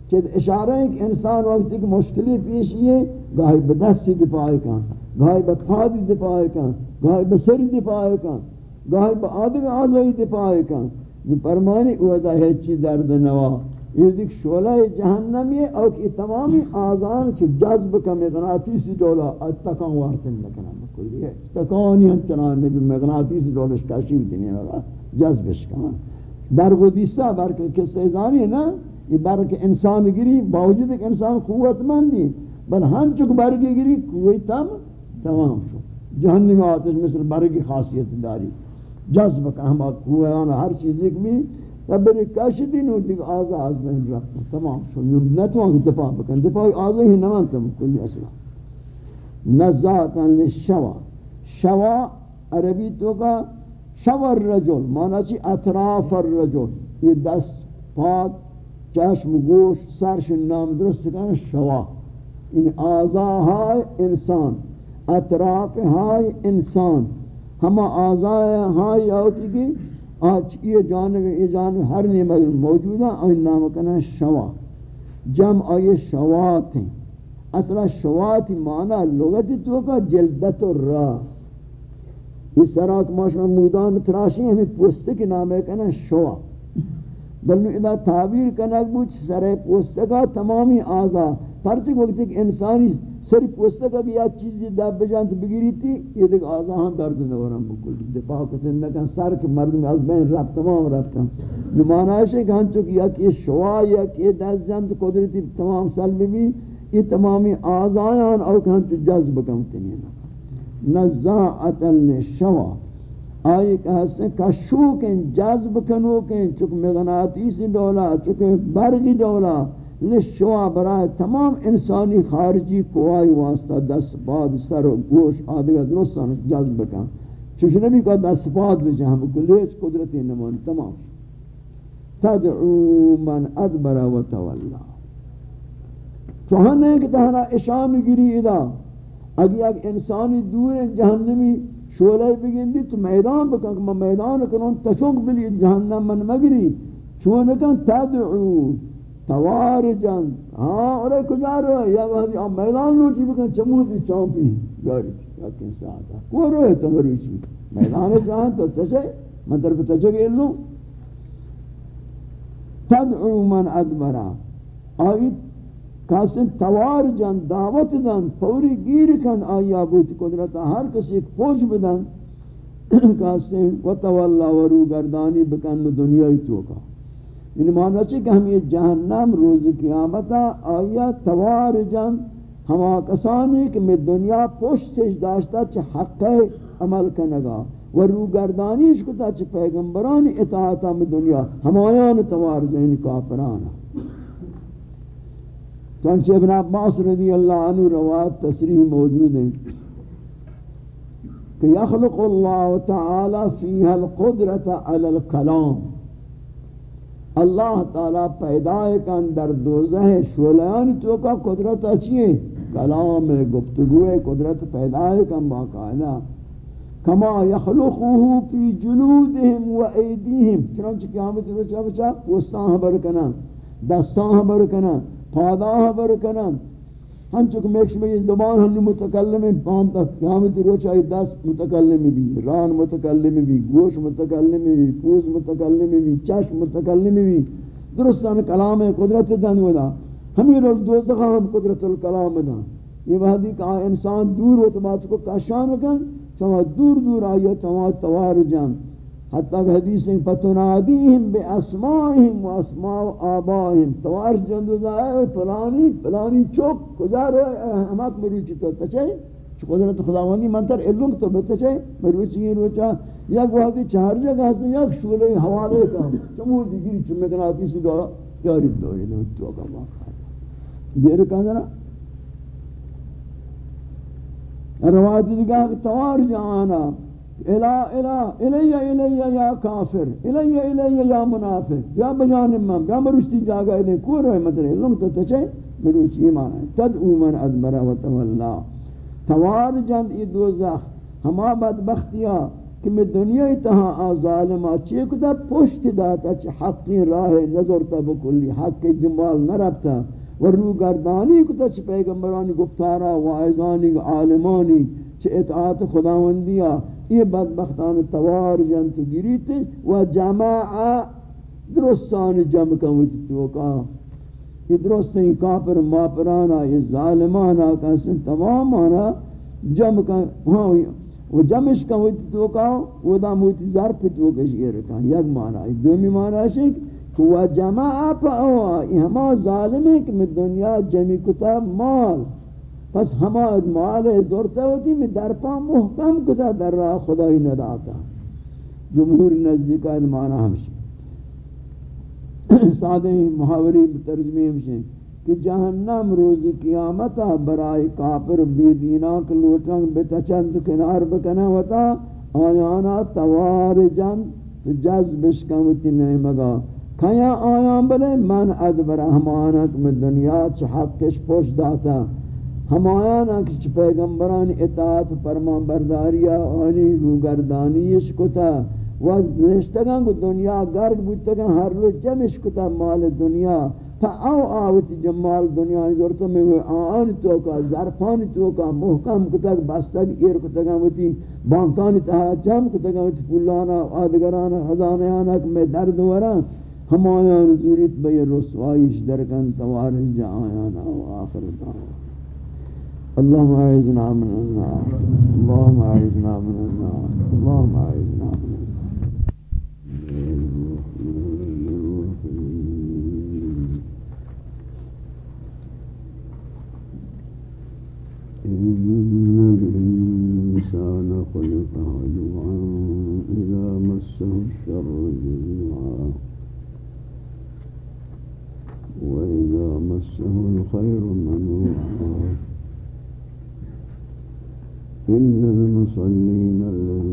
چید اشارہ ہے کہ انسان وقت ایک مشکلی پیش یہ گاہی بدستی دفاعی کن گاہی بپادی دفاعی کن گاہی بسری دفاعی کن گاہی با آدم آزائی دفاعی کن. یہ پرمانی اوہدہ ہے چی درد نوا. یہ دیکھ شعلہ جہنمی ہے اور کہ تمامی آزان چھ جذب کا مغناطیسی دولا اتکان وارتن لکنا کوئی تکانی چنان نبی مغناطیس دولش کشی بیتنی نگا جذبش کن برق و دیسا برق کسی زانی نه؟ یہ برق انسان گری باوجود ایک انسان قوت مندی بل ہم چک برق گری قوی تم تمام شد. جہنم آتش مثل برگی خاصیت داری. جذب کا ہم قویان ہر چیز ایک بھی و بری کاش دین آزاد از آزا آزمین رکھتا تمام شد. نتوان دفاع بکن. دفاع آزا ہی نمان تم کلی اصلا. نزاعتا لشوا شوا عربی تو کا شوا الرجل مانا چی؟ اطراف الرجل. یہ دست پاد چشم گوش سرش نام درست کن شوا. این آزاهای انسان اطراف های انسان. ہما آزاهای آتی کی آج یہ جانب یہ جانب ہر نعمت موجود ہے اور نام کنا شوا. جمع آئے شوات ہیں اصلا شوات معنی لغت تو کا جلدت الراس اس سراک ماشما مودان تراشی ہمیں پوستے کے نام ہے کنا شوا. بلنو ادا تعبیر کنک بوچ سر پوستے کا تمامی آزا. پرچک وقت ایک انسانی صرف پوستا کا بھی ایک چیزی دب بجانت بگیری تھی، یہ دیکھ آزاہاں درد نورم بکل. دفاع کتن نکن، سر کے مردم از بین رب تمام رب ربتا نمانائش ہے کہ ہم چکہ یک یہ شوا یک یہ دست جانت قدرتی تمام سلمی بھی یہ تمامی آزایان او کہ ہم چکہ جذب کمتنی نکن نزاعتا لشوا آئی کہ ہستے کشوکیں جذب کنوکیں چکہ مغناطیسی دولا چکہ برگی دولا لشوا برای تمام انسانی خارجی قوائی واسطہ دست پاد سر و گوش آدھگا درستان جذب کن۔ چوش نبی کا دست پاد بجے ہم کلیچ قدرتی نمان تمام۔ تدعو من ادبر و تولا۔ چوہنے کہ تہنا اشام گری ادا۔ اگر ایک انسانی دور جہنمی شولے بگندی تو میدان بکن کہ میں میدان کنون تشنگ بلی جہنم من مگری۔ چونکن تدعو توارجن ہاں اور کجا رو یا وہدی آم میدان لوٹی بکن چمودی چامپی۔ گاری تھی یا کن ساعتا کو رو ہے تمہری چی؟ میدان جہاں تو تشے من طرف تشے گئے لوں۔ تدعو من ادبرا۔ آئی کاسن توار جن دعوت دن فوری گیر کن آیا بوت قدرتا ہر کسی ایک پوچھ بدن کاسن و تولا ورو گردانی بکن دنیای توکا ان یعنی معنی چی کہ ہم یہ جہنم روز قیامتا آیا توار جن ہما کسانی کہ میں دنیا پشت سے داشتا چھ حق عمل کنگا و رو گردانیش کتا چھ پیغمبران اطاعتا میں دنیا، ہمایان توار جن کافرانا۔ چنچہ ابن عباس رضی اللہ عنہ روایت تصریح موجود ہے کہ یخلق اللہ تعالی فیہا القدرت علی الکلام اللہ تعالی پیدا کن در دوزہ شولیان یعنی تو کا قدرت اچھی ہے، کلام گفتگو قدرت پیدا کن باقاعدہ کما یخلقه فی جلودهم و ایدیهم چنانچہ قیامت بچا بچا پوستان حبر کنن دستان حبر کنن۔ پادان حبر ہم چک میکش میں یہ زبان ہم متکلم پان تک قیامت روچ آئی دس متکلم بھی، ران متکلم بھی، گوش متکلم بھی، پوز متکلم بھی، چشم متکلم بھی. درستان کلام قدرت دن ودا. ہمیں رول دوزخہ ہم قدرت الکلام دن یہ وحدی کہ انسان دور ہوتا، بات کو کاشان کن چما دور دور آئیے، چما توار جان. حتی کہ حدیث ہیں فتنادیہم بے اسمائہم و اسماء آبائہم توارش جندو زائے فلانی فلانی چوک، کجا روئے احمد مروچی تو تچے؟ چو قدرت خداوندی منتر علم تو بتچے مروچی یہ روچا یک وحدی چہر جگہ ہستے، یک شولے حوالے کام چمو دیگری چمے کناتی سی دورا یاری دوری دو تو کا واقع دیر کہا ذرا روایت دیگا توار جانا الا الا الی الی یا کافر الی الی یا منافق یا بجان من یا مرشتی جاگا الی کو رو مدر علم تو تچے مروچ ایمان ہے تدعو من ادبر و تولا توار جن ای دوزخ ہما بدبختیا کہ میں دنیا تہا ظالما چے کدا پشت داتا چ حقی راہ نظر تا بکلی حق دمال نہ رفتا و روگردانی کتش پیغمبرانی گفتارا واعظانی عالمانی چه اطاعت خداوندیا یہ بدبختان توار جنت گریت و جماع درستان جمع کم توکا یہ درست این کافر ماپرانا یہ ظالمانا کا سن تمام آنا جمع کن. و جمعش کا تو و دا موتی ظرف تو کا یک معنی دومی معنی ہے کہ وہ جماع پا ہوا ہما ظالم ہے کہ میں دنیا جمع کتا مال. پس ہما مال زورتا ہوتی میں در پا محکم کتا در راہ خدای نداتا. جمہور نزدیک کا معنی ہمشی سادہ محاوری ترجمے ہمشی کہ جہنم روز قیامتا برای کافر بی دینا کلوٹنگ بتچند کنار بکنا وتا آیانا توار جند جذبش کمتی نہیں مگا کھایا آیان بلے؟ من ادبر ہمانت میں دنیا چھ حقش پوش داتا۔ ہمایانا کچھ پیغمبران اطاعت فرمان برداریا آنی روگردانیش کتا و نشتگان کو دنیا گرگ بودتگان ہر روز جمعش کتا مال دنیا۔ تا او آوتی جمال دنیا نزورتا میں ہوئے، آن تو کا ظرفان تو کا، محکم کتا بستگ ایر کتا گا وتی بانکان تہا جم کتا گا وتی پولانا، آدگرانا، خزانیانا، میں درد ورا ہمایان زوریت بے رسوائیش درکن توارش آیانا و آخر دعوانا اللهم اعذنا من النار۔ اللهم اعذنا من النار۔ اللهم اعذنا من إن الإنسان خلق هلوعا إذا مسه الشر جزيعا خير الخير منوعا إن المصلين الذين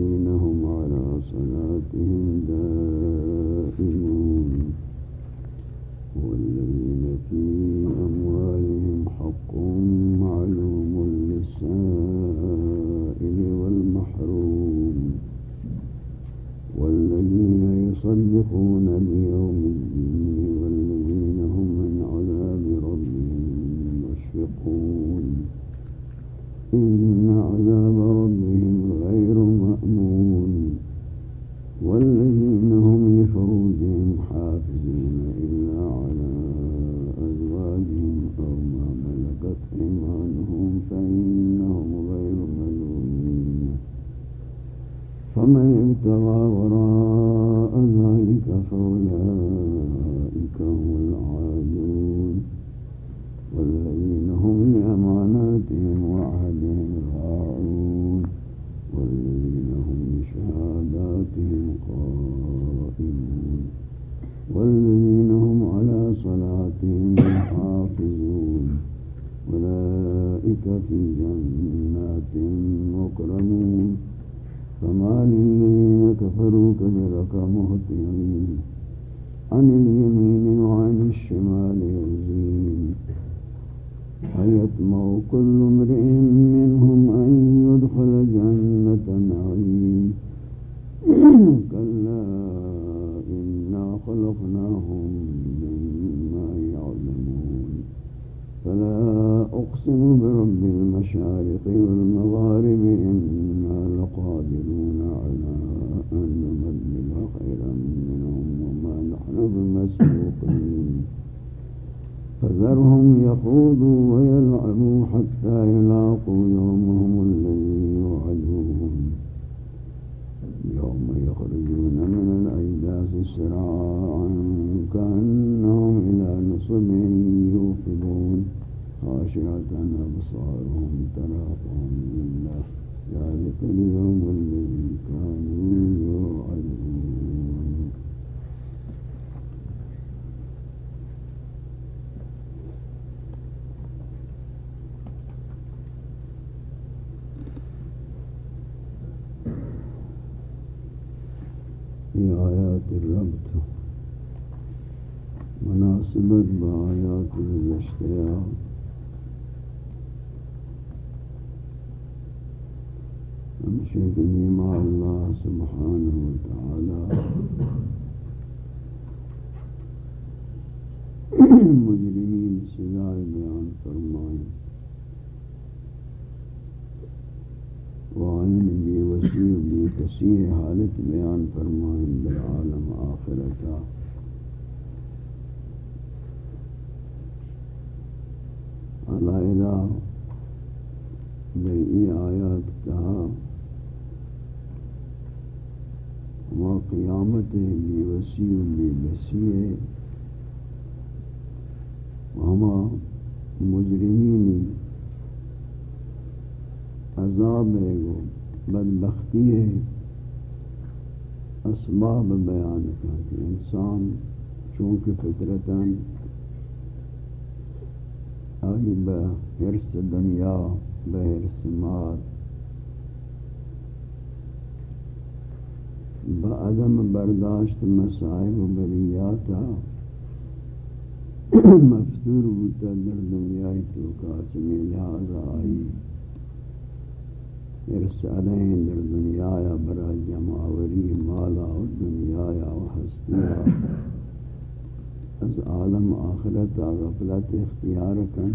بمسبوقين فذرهم يخوضوا ويلعبوا حتى يلاقوا يومهم الذي يوعدون. يوم يخرجون من الأجداث سراعا كأنهم إلى نصب يوفضون خاشعة أبصارهم تراقهم لله. ذلك اليوم الذي الاشتياء ہمشکنی مع اللہ سبحانہ وتعالی مجرمین سزائے بیان فرمائیں وعین بی وسیع بی کسیح حالت بیان فرمائیں، بالعالم آخرتا علیہ بئی آیات تہا و قیامت بی وسیع بی بسیع وہما مجرمینی عذاب ہے گو بدبختی ہے۔ اسباب بیان کا کہ انسان چونکہ فطرتاً آئی بحرس دنیا بحرس مال بعدم برداشت مسائب و بلیاتا مفتور بوتا در دنیای تو کاچمی لہذا آئی. ارسالیں در دنیا برا جماوری مالا و دنیا و ہستیا از عالم آخرت غفلت اختیار کن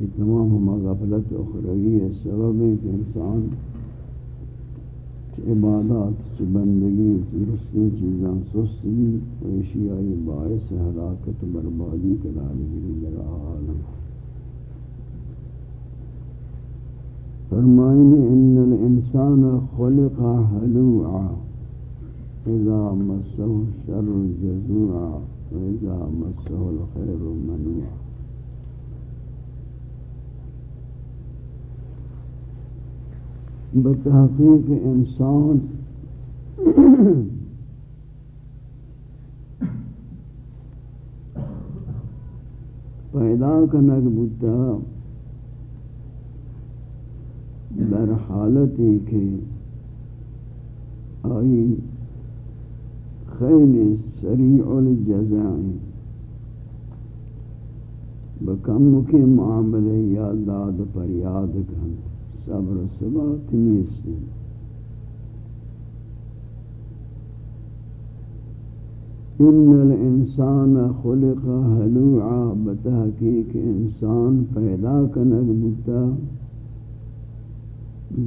یہ تمام ہم غفلت اخروی ہے سبب ہے کہ انسان عبادات چ بندگی درستی چیزاں سستی و اشیائی باعث ہلاکت بربادی کے لالگری در عالم فرمائنی ان الانسان خلق حلوعا، اذا مسه الشر جزوعا واذا مسه الخير منوعا. بتحقیق انسان پیدا کنک بودتا در حالتی کہ آئی خیلی سریع الجزائیں بکم کے معاملے یاد داد پر یاد کن صبر سبات نیستی ان الانسان خلق حلوعا بتحقیق انسان پیدا کنک بودتا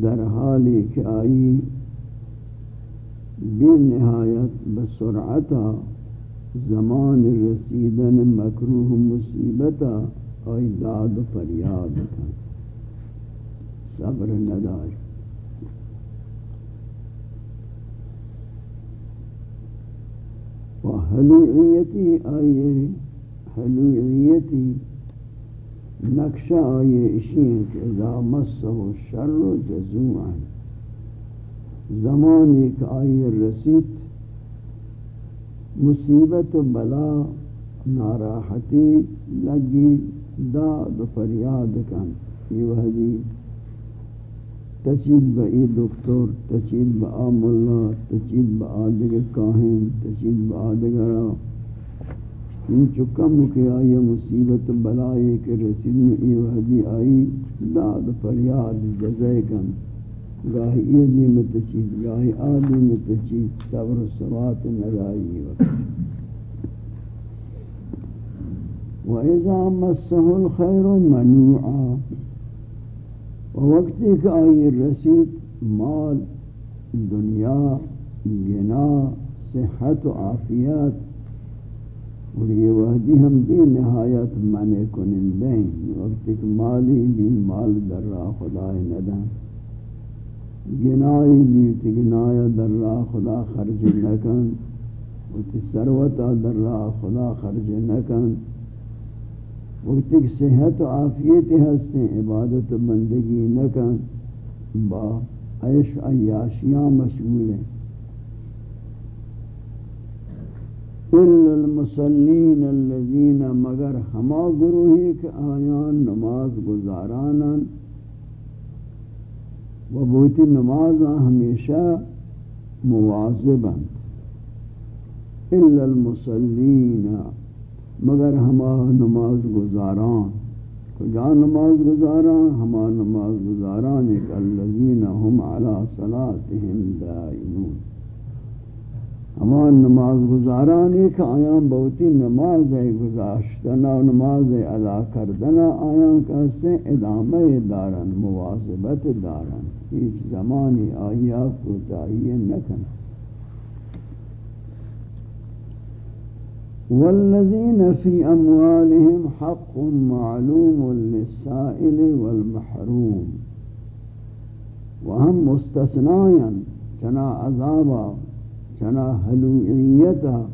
در حالی کہ آئی بے نہایت بسرعتا زمان رسیدن مکروح مصیبتا آئی داد فریاد کن صبر ندار و حلوعیتی آئیے حلوعیتی نقشہ آئیے اشین کہ اذا مسہ شر جزوعا. زمان ایک آئیے رسید مصیبت و بلا ناراحتی لگی داد و فریاد کن. یہ وحدی تچید با ای دکتر تچید با آم اللہ تچید با آدگر کاہن تچید با آدگر آم ان چکم کے آئی مصیبت بلائی کے رسید میں ای وحدی آئی داد فریاد جزائے کن۔ گاہی ایدی میں تچید گاہی آدی میں تچید صبر و سوات ندائی وقت۔ وَإِذَا مَسَّهُ الْخَيْرُ مَنُوعًا۔ وقتی کہ آئی رسید مال، دنیا، گنا، صحت و عافیت، اور یہ وحدی ہم بھی نہایت منع کنندے ہیں۔ وقت ایک مالی بھی مال در راہ خدا ندن۔ گنائی بھی تگنایا در راہ خدا خرج نکن۔ وقت سروتا در راہ خدا خرج نکن۔ وقت ایک صحت و عافیت ہستے عبادت و بندگی نکن، با عیش عیاشیاں مشغول ہیں۔ الا المسلین الذین، مگر ہما گروہی کہ آیان نماز گزارانن۔ و بوتی نماز ہمیشہ مواظبند الا المسلین مگر ہما نماز گزاران۔ کجا نماز گزاران؟ ہما نماز گزاران ایک الذین هم علی صلاتهم دائمون۔ ہمان نماز گزاران ایک آیان بہتی نماز گزاشتنا و نماز ادا کردنا آیان کہتے ادامہ دارن، مواظبت دارن۔ ہیچ زمانی آیا کوتاہی نکن۔ والذین فی اموالهم حق معلوم للسائل والمحروم وهم مستثنائا چنا عذابا، چنا حلوعیتا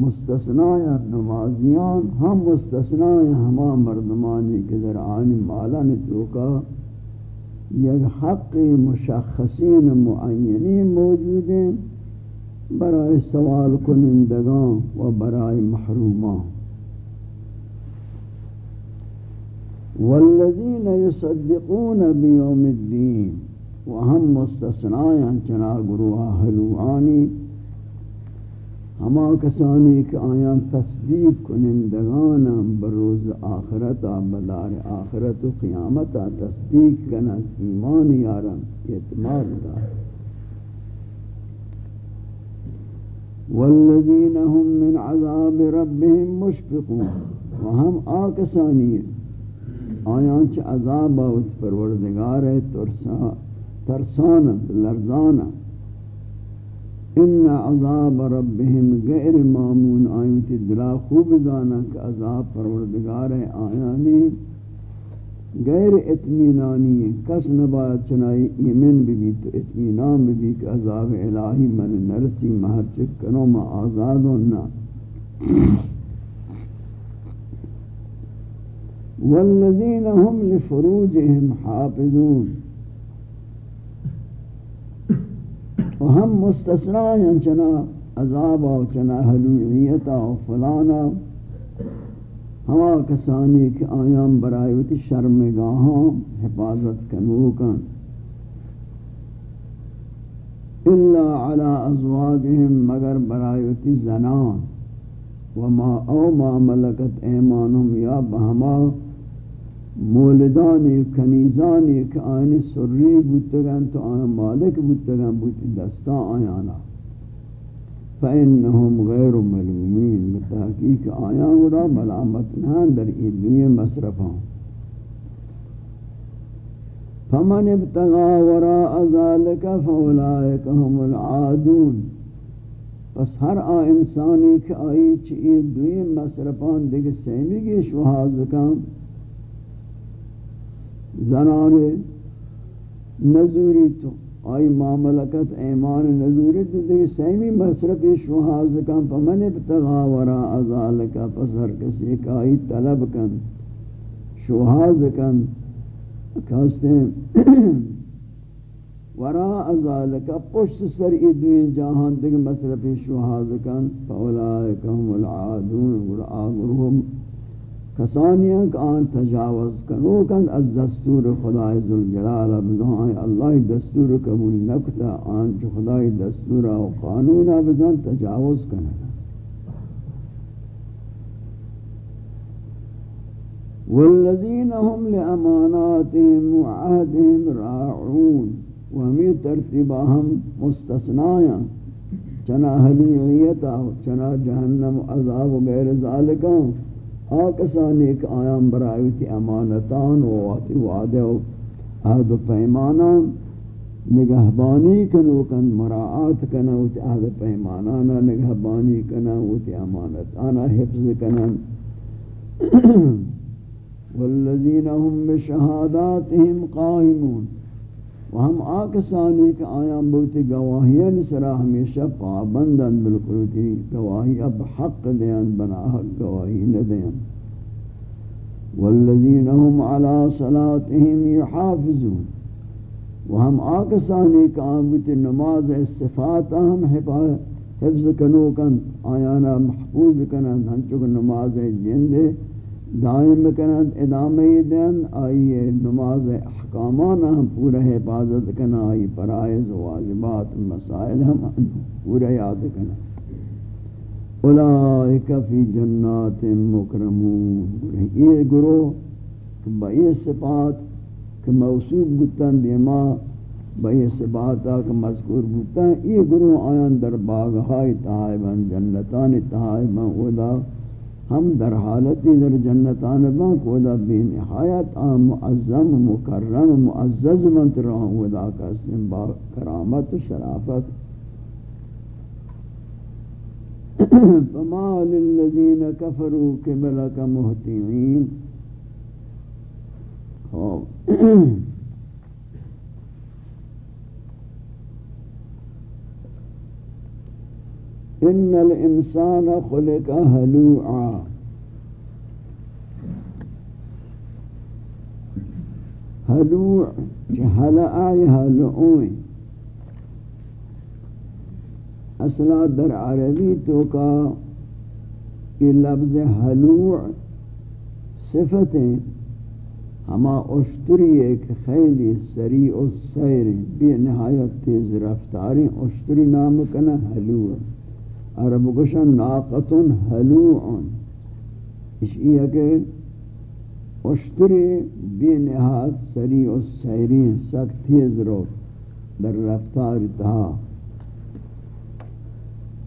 مستثنایا نمازیان، ہم مستثنایا ہما مردمانی کے در آنی مالا نتوکا، یک حق مشخصین معینی موجود ہیں برائے سوال کنندگان و برائے محرومان. والذین یصدقون بیوم الدین و ہم مستثنائیں چنا گروہ حلوانی ہما کسانی کہ آیاں تصدیق کنندگانا بروز آخرتا بدار آخرت و قیامتا تصدیق کنا ایمان یارا اعتماد دار والذین هم من عذاب ربهم مشفقون. و ہم آکسانی آیاں چھ عذاب آوت پروردگار ترسا ترسانا لرزانا ان عذاب ربهم غیر مامون آیت دلا خوب زانا کہ عذاب پروردگار آیانی غیر اطمینانی کس نباید چنائی ایمن بھی بھی تو اطمینان بھی بھی کہ عذاب الہی من نرسی مہر چکنوں ما آزاد ہونا والذین هم لفروجهم حافظون۔ و ہم مستثنا ہیں چنا عذاب و چنا حلوعیت و فلانا۔ ہوا کسانی کہ آیام برایوتی شرمگاہاں حفاظت کنوکن الا علی ازواجهم مگر برایوتی زنان۔ وما او ما ملکت ایمانهم یا بہما مولدانی کنیزانی کہ آنی سری بودتگن تو آن مالک بودتگن بودتی دستا آیانا۔ فإنهم غیر ملومین بتحقیق آیان را ملامت نہ در این دنیا مصرفاں فمن ابتغى وراء ذلك فاولئك هم العادون۔ پس ہر آ انسانی کہ آئی چی دویم مصرفان دیکھ سیمی گی شوہاز کام زنان نزوری تو۔ آئی معاملکت ایمان نزوری تو دیکھ سیمی مصرف شوہاز کن پا من ابتغا ورا ازالکا پس ہر کسی کا آئی طلب کن شوہاز کن کہستے ہیں ورا ازالکا پشت سر ای دوین دیکھ مصرف شوہاز کن فاولائک هم العادون اور ورآگرهم کسانیاں کہ آن تجاوز کنو کن از دستور خدای ذوالجلال بزن اللہ دستور قبول نکتا آن جو خدای دستور و قانون بزن تجاوز کنگا والذین هم لأماناتهم وعهدهم راعون وہمی ترتیبہ ہم مستثنایا چنا حلیعیتا چنا جہنم عذاب و غیر ذالکاں آکسانی ایک آیام برایوتی امانتان و واتی وعدے و عہد و پیمانان، نگہبانی کنو کن، مراعات کنا وتی عہد پیمانانا، نگہبانی کنا وتی امانتانا، حفظ کنا والذین هم بشہاداتهم قائمون۔ و ہم آکسانی کہ آیام بوتی گواہیان سرا ہمیشہ پابندن بالکل تھی۔ گواہی اب حق دیان بنا حق گواہی ندیان والذین هم على صلاتهم يحافظون و ہم آکسانی کہ آیام بوتی نماز استفات ہم حفظ کنو کن آیانا محفوظ کنن ہنچک نماز جندے۔ دائم کنن ادامه دن آئیے نماز احکامان ہم پورا حفاظت کنا آئی پرائز واجبات مسائل ہم پورا یاد کنا اولائک فی جنات مکرمون۔ یہ گروہ کہ بئی صفات کہ موصوب گتن دیما بئی صفاتا کہ مذکور گتن۔ یہ گروہ آیان در باغہائی تائبان جنتان تائبان اولا ہم در حالتی در جنتان بان کو دا بے نہایت آن معظم مکرم معزز منتران ودا کا اسم با کرامت و شرافت۔ فما للذین کفروا قبلک محتعین خوب ان الانسان خلق هلوعا هلوع جهلعا هلوعوين اصلا در عربی تو کا یہ لفظ حلوع صفتیں ہما اشتری ایک خیلی سریع و سیر بے نہایت تیز رفتاری اشتری نام کنا حلوع عرب گوشن ناقتن حلوعن۔ اس یہ کہ اشتری بے نہاد سری و سیرین سخت تیز رو در رفتار تہا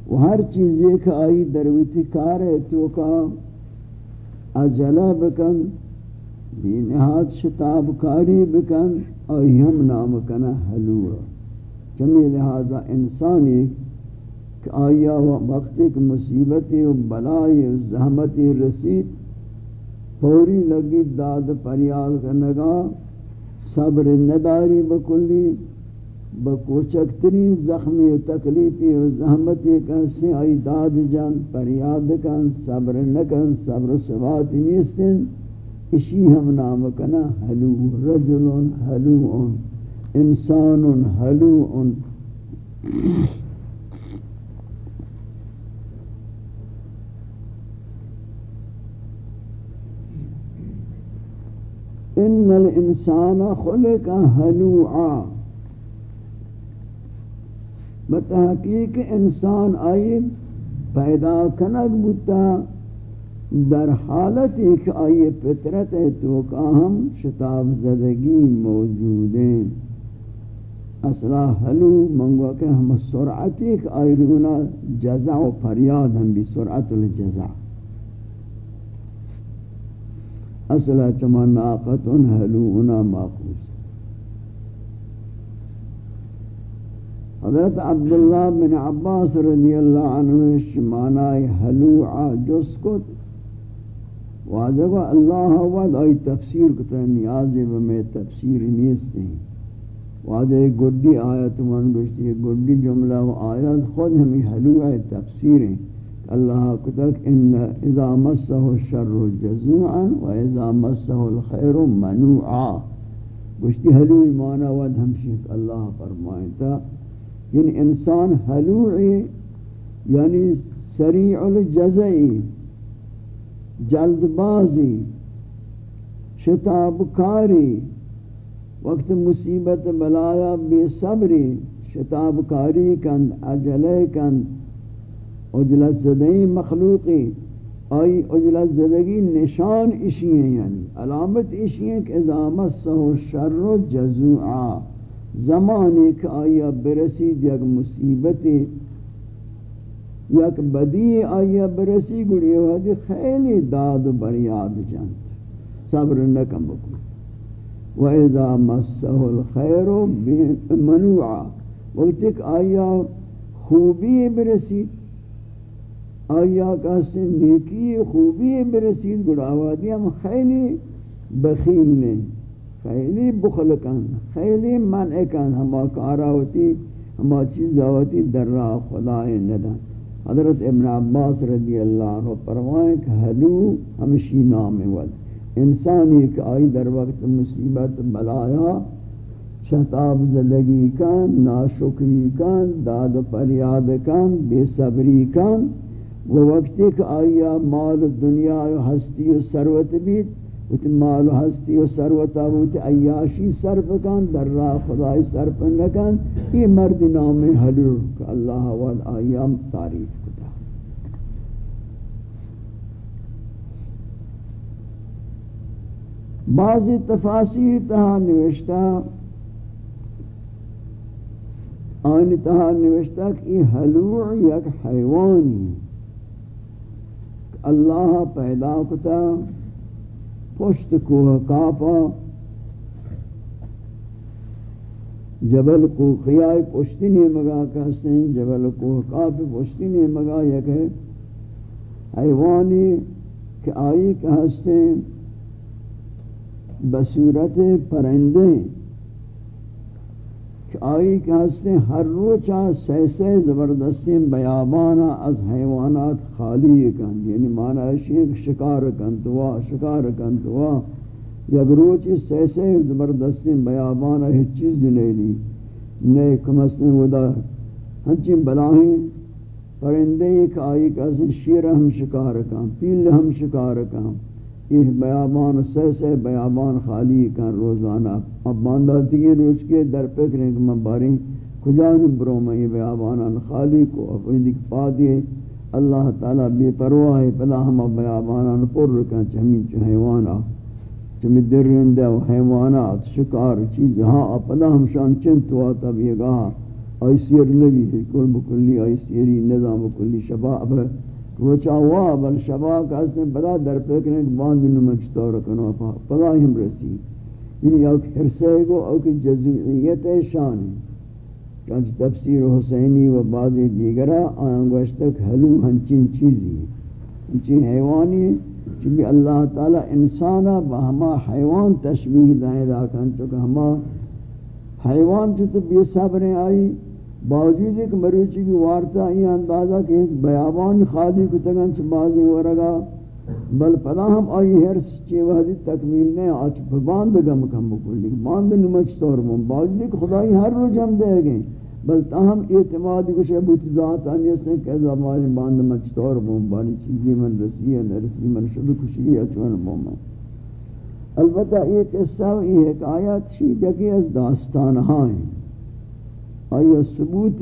و ہر چیز ایک آئی درویتی کار ہے تو کا اجلہ بکن، بے نہاد شتاب کاری بکن آئی ہم نام کنا حلوع۔ چمی لہذا انسانی کہ آیا وقت ایک مصیبت و بلائی و زحمت رسید، فوری لگی داد پریاد کرنگا صبر نداری بکلی بکوچکترین زخمی و تکلیفی و زحمتی کنسی آئی داد جان، پریاد کن، صبر نکن، صبر و سباتی نیستن. اشی ہم نام کنا، حلو رجل حلو انسان حلو ان الانسان خلق حلوعا بتحقیق انسان آئی پیدا کنک بتا در حالت ایک آئی فطرت ہے تو کا ہم شتاب زدگی موجود ہیں اصلا حلو منگو کہ ہم سرعت ایک آئی رگنا جزع و فریاد ہم بھی سرعت الجزع اصلا چما ناقت حلونا ماقوس. حضرت عبداللہ بن عباس رضی اللہ عنہ شمانائی حلوعا جس کت واجب اللہ ود آئی تفسیر کتا نیازی بمی تفسیر نیستے ہیں. واجہ گڈی آیت من گشتی گڈی جملہ و آیت خود ہمیں حلوعا تفسیر ہیں. اللہ کتک إن إذا مسه الشر جزوعا و اذا مسه الخير منوعا. گشتی حلوی مانا ود ہمشیت اللہ فرمائتا یعنی انسان حلوعی یعنی سریع الجزئی جلد بازی شتاب کاری وقت مصیبت بلایا بے صبری شتاب کاری کند عجلے کند اجلت زدگی مخلوقی، آئی اجلت زدگی نشان اشی ہیں یعنی علامت اشی ہیں کہ ازامت سہو شر جزوعا زمانی کہ آیا برسید یک مصیبت، یک بدی آیا برسی گڑی وحدی خیلی داد و بریاد جانت صبر نکم بکن۔ وَإِذَا مَسَّهُ الْخَيْرُ مَنُوعًا وقت ایک آیا خوبی برسید آیا کسی نیکی خوبی برسید گڑاوادی ہم خیلی بخیل نے، خیلی بخل کن خیلی منع کن ہما کارا ہوتی ہما چیز ہوتی در راہ خدا ندن حضرت ابن عباس رضی اللہ عنہ پروائیں کہ حلو ہمشی نام ود انسانی کہ آئی در وقت مصیبت، بلایا، شتاب زدگی کن ناشکری کن داد پریاد کن بے صبری کن وہ وقت ایک آیا مال دنیا و ہستی و سروت بیت وہ مال و ہستی و سروت آبوت عیاشی صرف کن، در راہ خدای صرف نکن یہ مرد نام حلو کہ اللہ وال آیا تعریف کتا بعضی تفاصیر تہا نوشتا آنی تہا نوشتا کہ یہ حلوع یک حیوانی اللہ پیدا کتا، پشت کو کافا جبل کو خیائی پشتی نہیں مگا کہتے ہیں، جبل کو کاف پشتی نہیں مگا یک ہے۔ حیوانی کہ آئی کہتے ہیں، بصورت پرندے کہ آئی کہ ہستے ہر روچا سے سے زبردستی بیابانا از حیوانات خالی کن۔ یعنی مانا شیخ شکار کن توا شکار کن توا یک روچی سے زبردستی بیابانا ہیچ چیز نہیں لی۔ نئے کمستے ودا ہنچی بلاہیں۔ پرندے ایک آئی کہ شیر ہم شکار کن، پیل ہم شکار کن۔ یہ بیابان سے سے بیابان خالی کن روزانہ۔ اب باندھا تھی روز کے در پکریں کہ میں باری کجان برو میں یہ بیابان خالی کو؟ اپنی دیکھ پا دیئے اللہ تعالیٰ بے پرواہ پدا ہم اب بیابان پر رکن چمی چو حیوانا چمی درندہ و حیوانات، شکار چیز ہاں۔ پدا ہم شان چنت ہوا تب یہ گاہ۔ آئی سیر نبی ہے کل بکلی آئی سیری نظام کلی شباب ہے۔ وہ چاہوا بل شبا کا اس نے بدا در پکنے کہ باند نمچ تو رکھنا پا پدا ہم رسی یعنی ایک حرسے کو ایک جزویت شان. ہے چانچہ تفسیر حسینی و بعضی دیگرہ آیاں گوشتک حلو ہنچین چیزی. ہنچین حیوانی چونکہ اللہ تعالی انسانا بہما حیوان تشبیح دائیں دا کن، چونکہ ہما حیوان چھو تو بے صبریں آئی باوجود ایک مروچی کی وارتا یہ اندازہ کہ اس بیابان خالی کو تگن چھ بازی ہو رگا بل پدا ہم آئی ہرس چی وحدی تکمیل نہیں آچ باند گم کم بکلی۔ باند نمچ طور من۔ باوجود ایک خدای ہر روز ہم دے گئے۔ بل تاہم اعتمادی کچھ ابوت ذات آنی سے کہ زمانی باند مچ طور من۔ بانی چیزی من رسی ہے، نرسی من، شد کشی ہے، چون من۔ البتہ یہ قصہ و یہ حکایت شی جگہ از داستان ہاں ہیں آیا ثبوت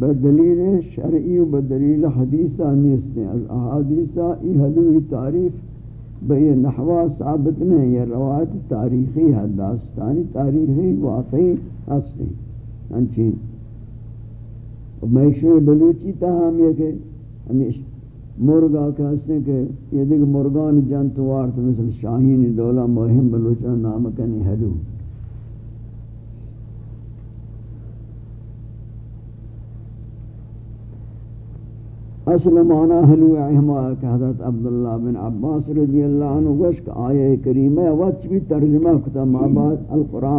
بدلیل شرعی و بدلیل حدیثہ نیستیں از احادیثہ ای حدوی تعریف بئی نحوہ ثابت نہیں یہ روایت تاریخی ہے، داستانی تاریخی واقعی ہستی انچین میشن بلوچی تا ہم یہ کہ ہمیشہ مرگا کہتے ہیں کہ یہ دیکھ مرگان جنتوار تو مثل شاہین دولہ مہم بلوچہ نام کنی حدو۔ اصل معنی حلو احما کہ حضرت عبداللہ بن عباس رضی اللہ عنہ گوشک آیہ کریمہ وقت بھی ترجمہ کتا ماباد القرآن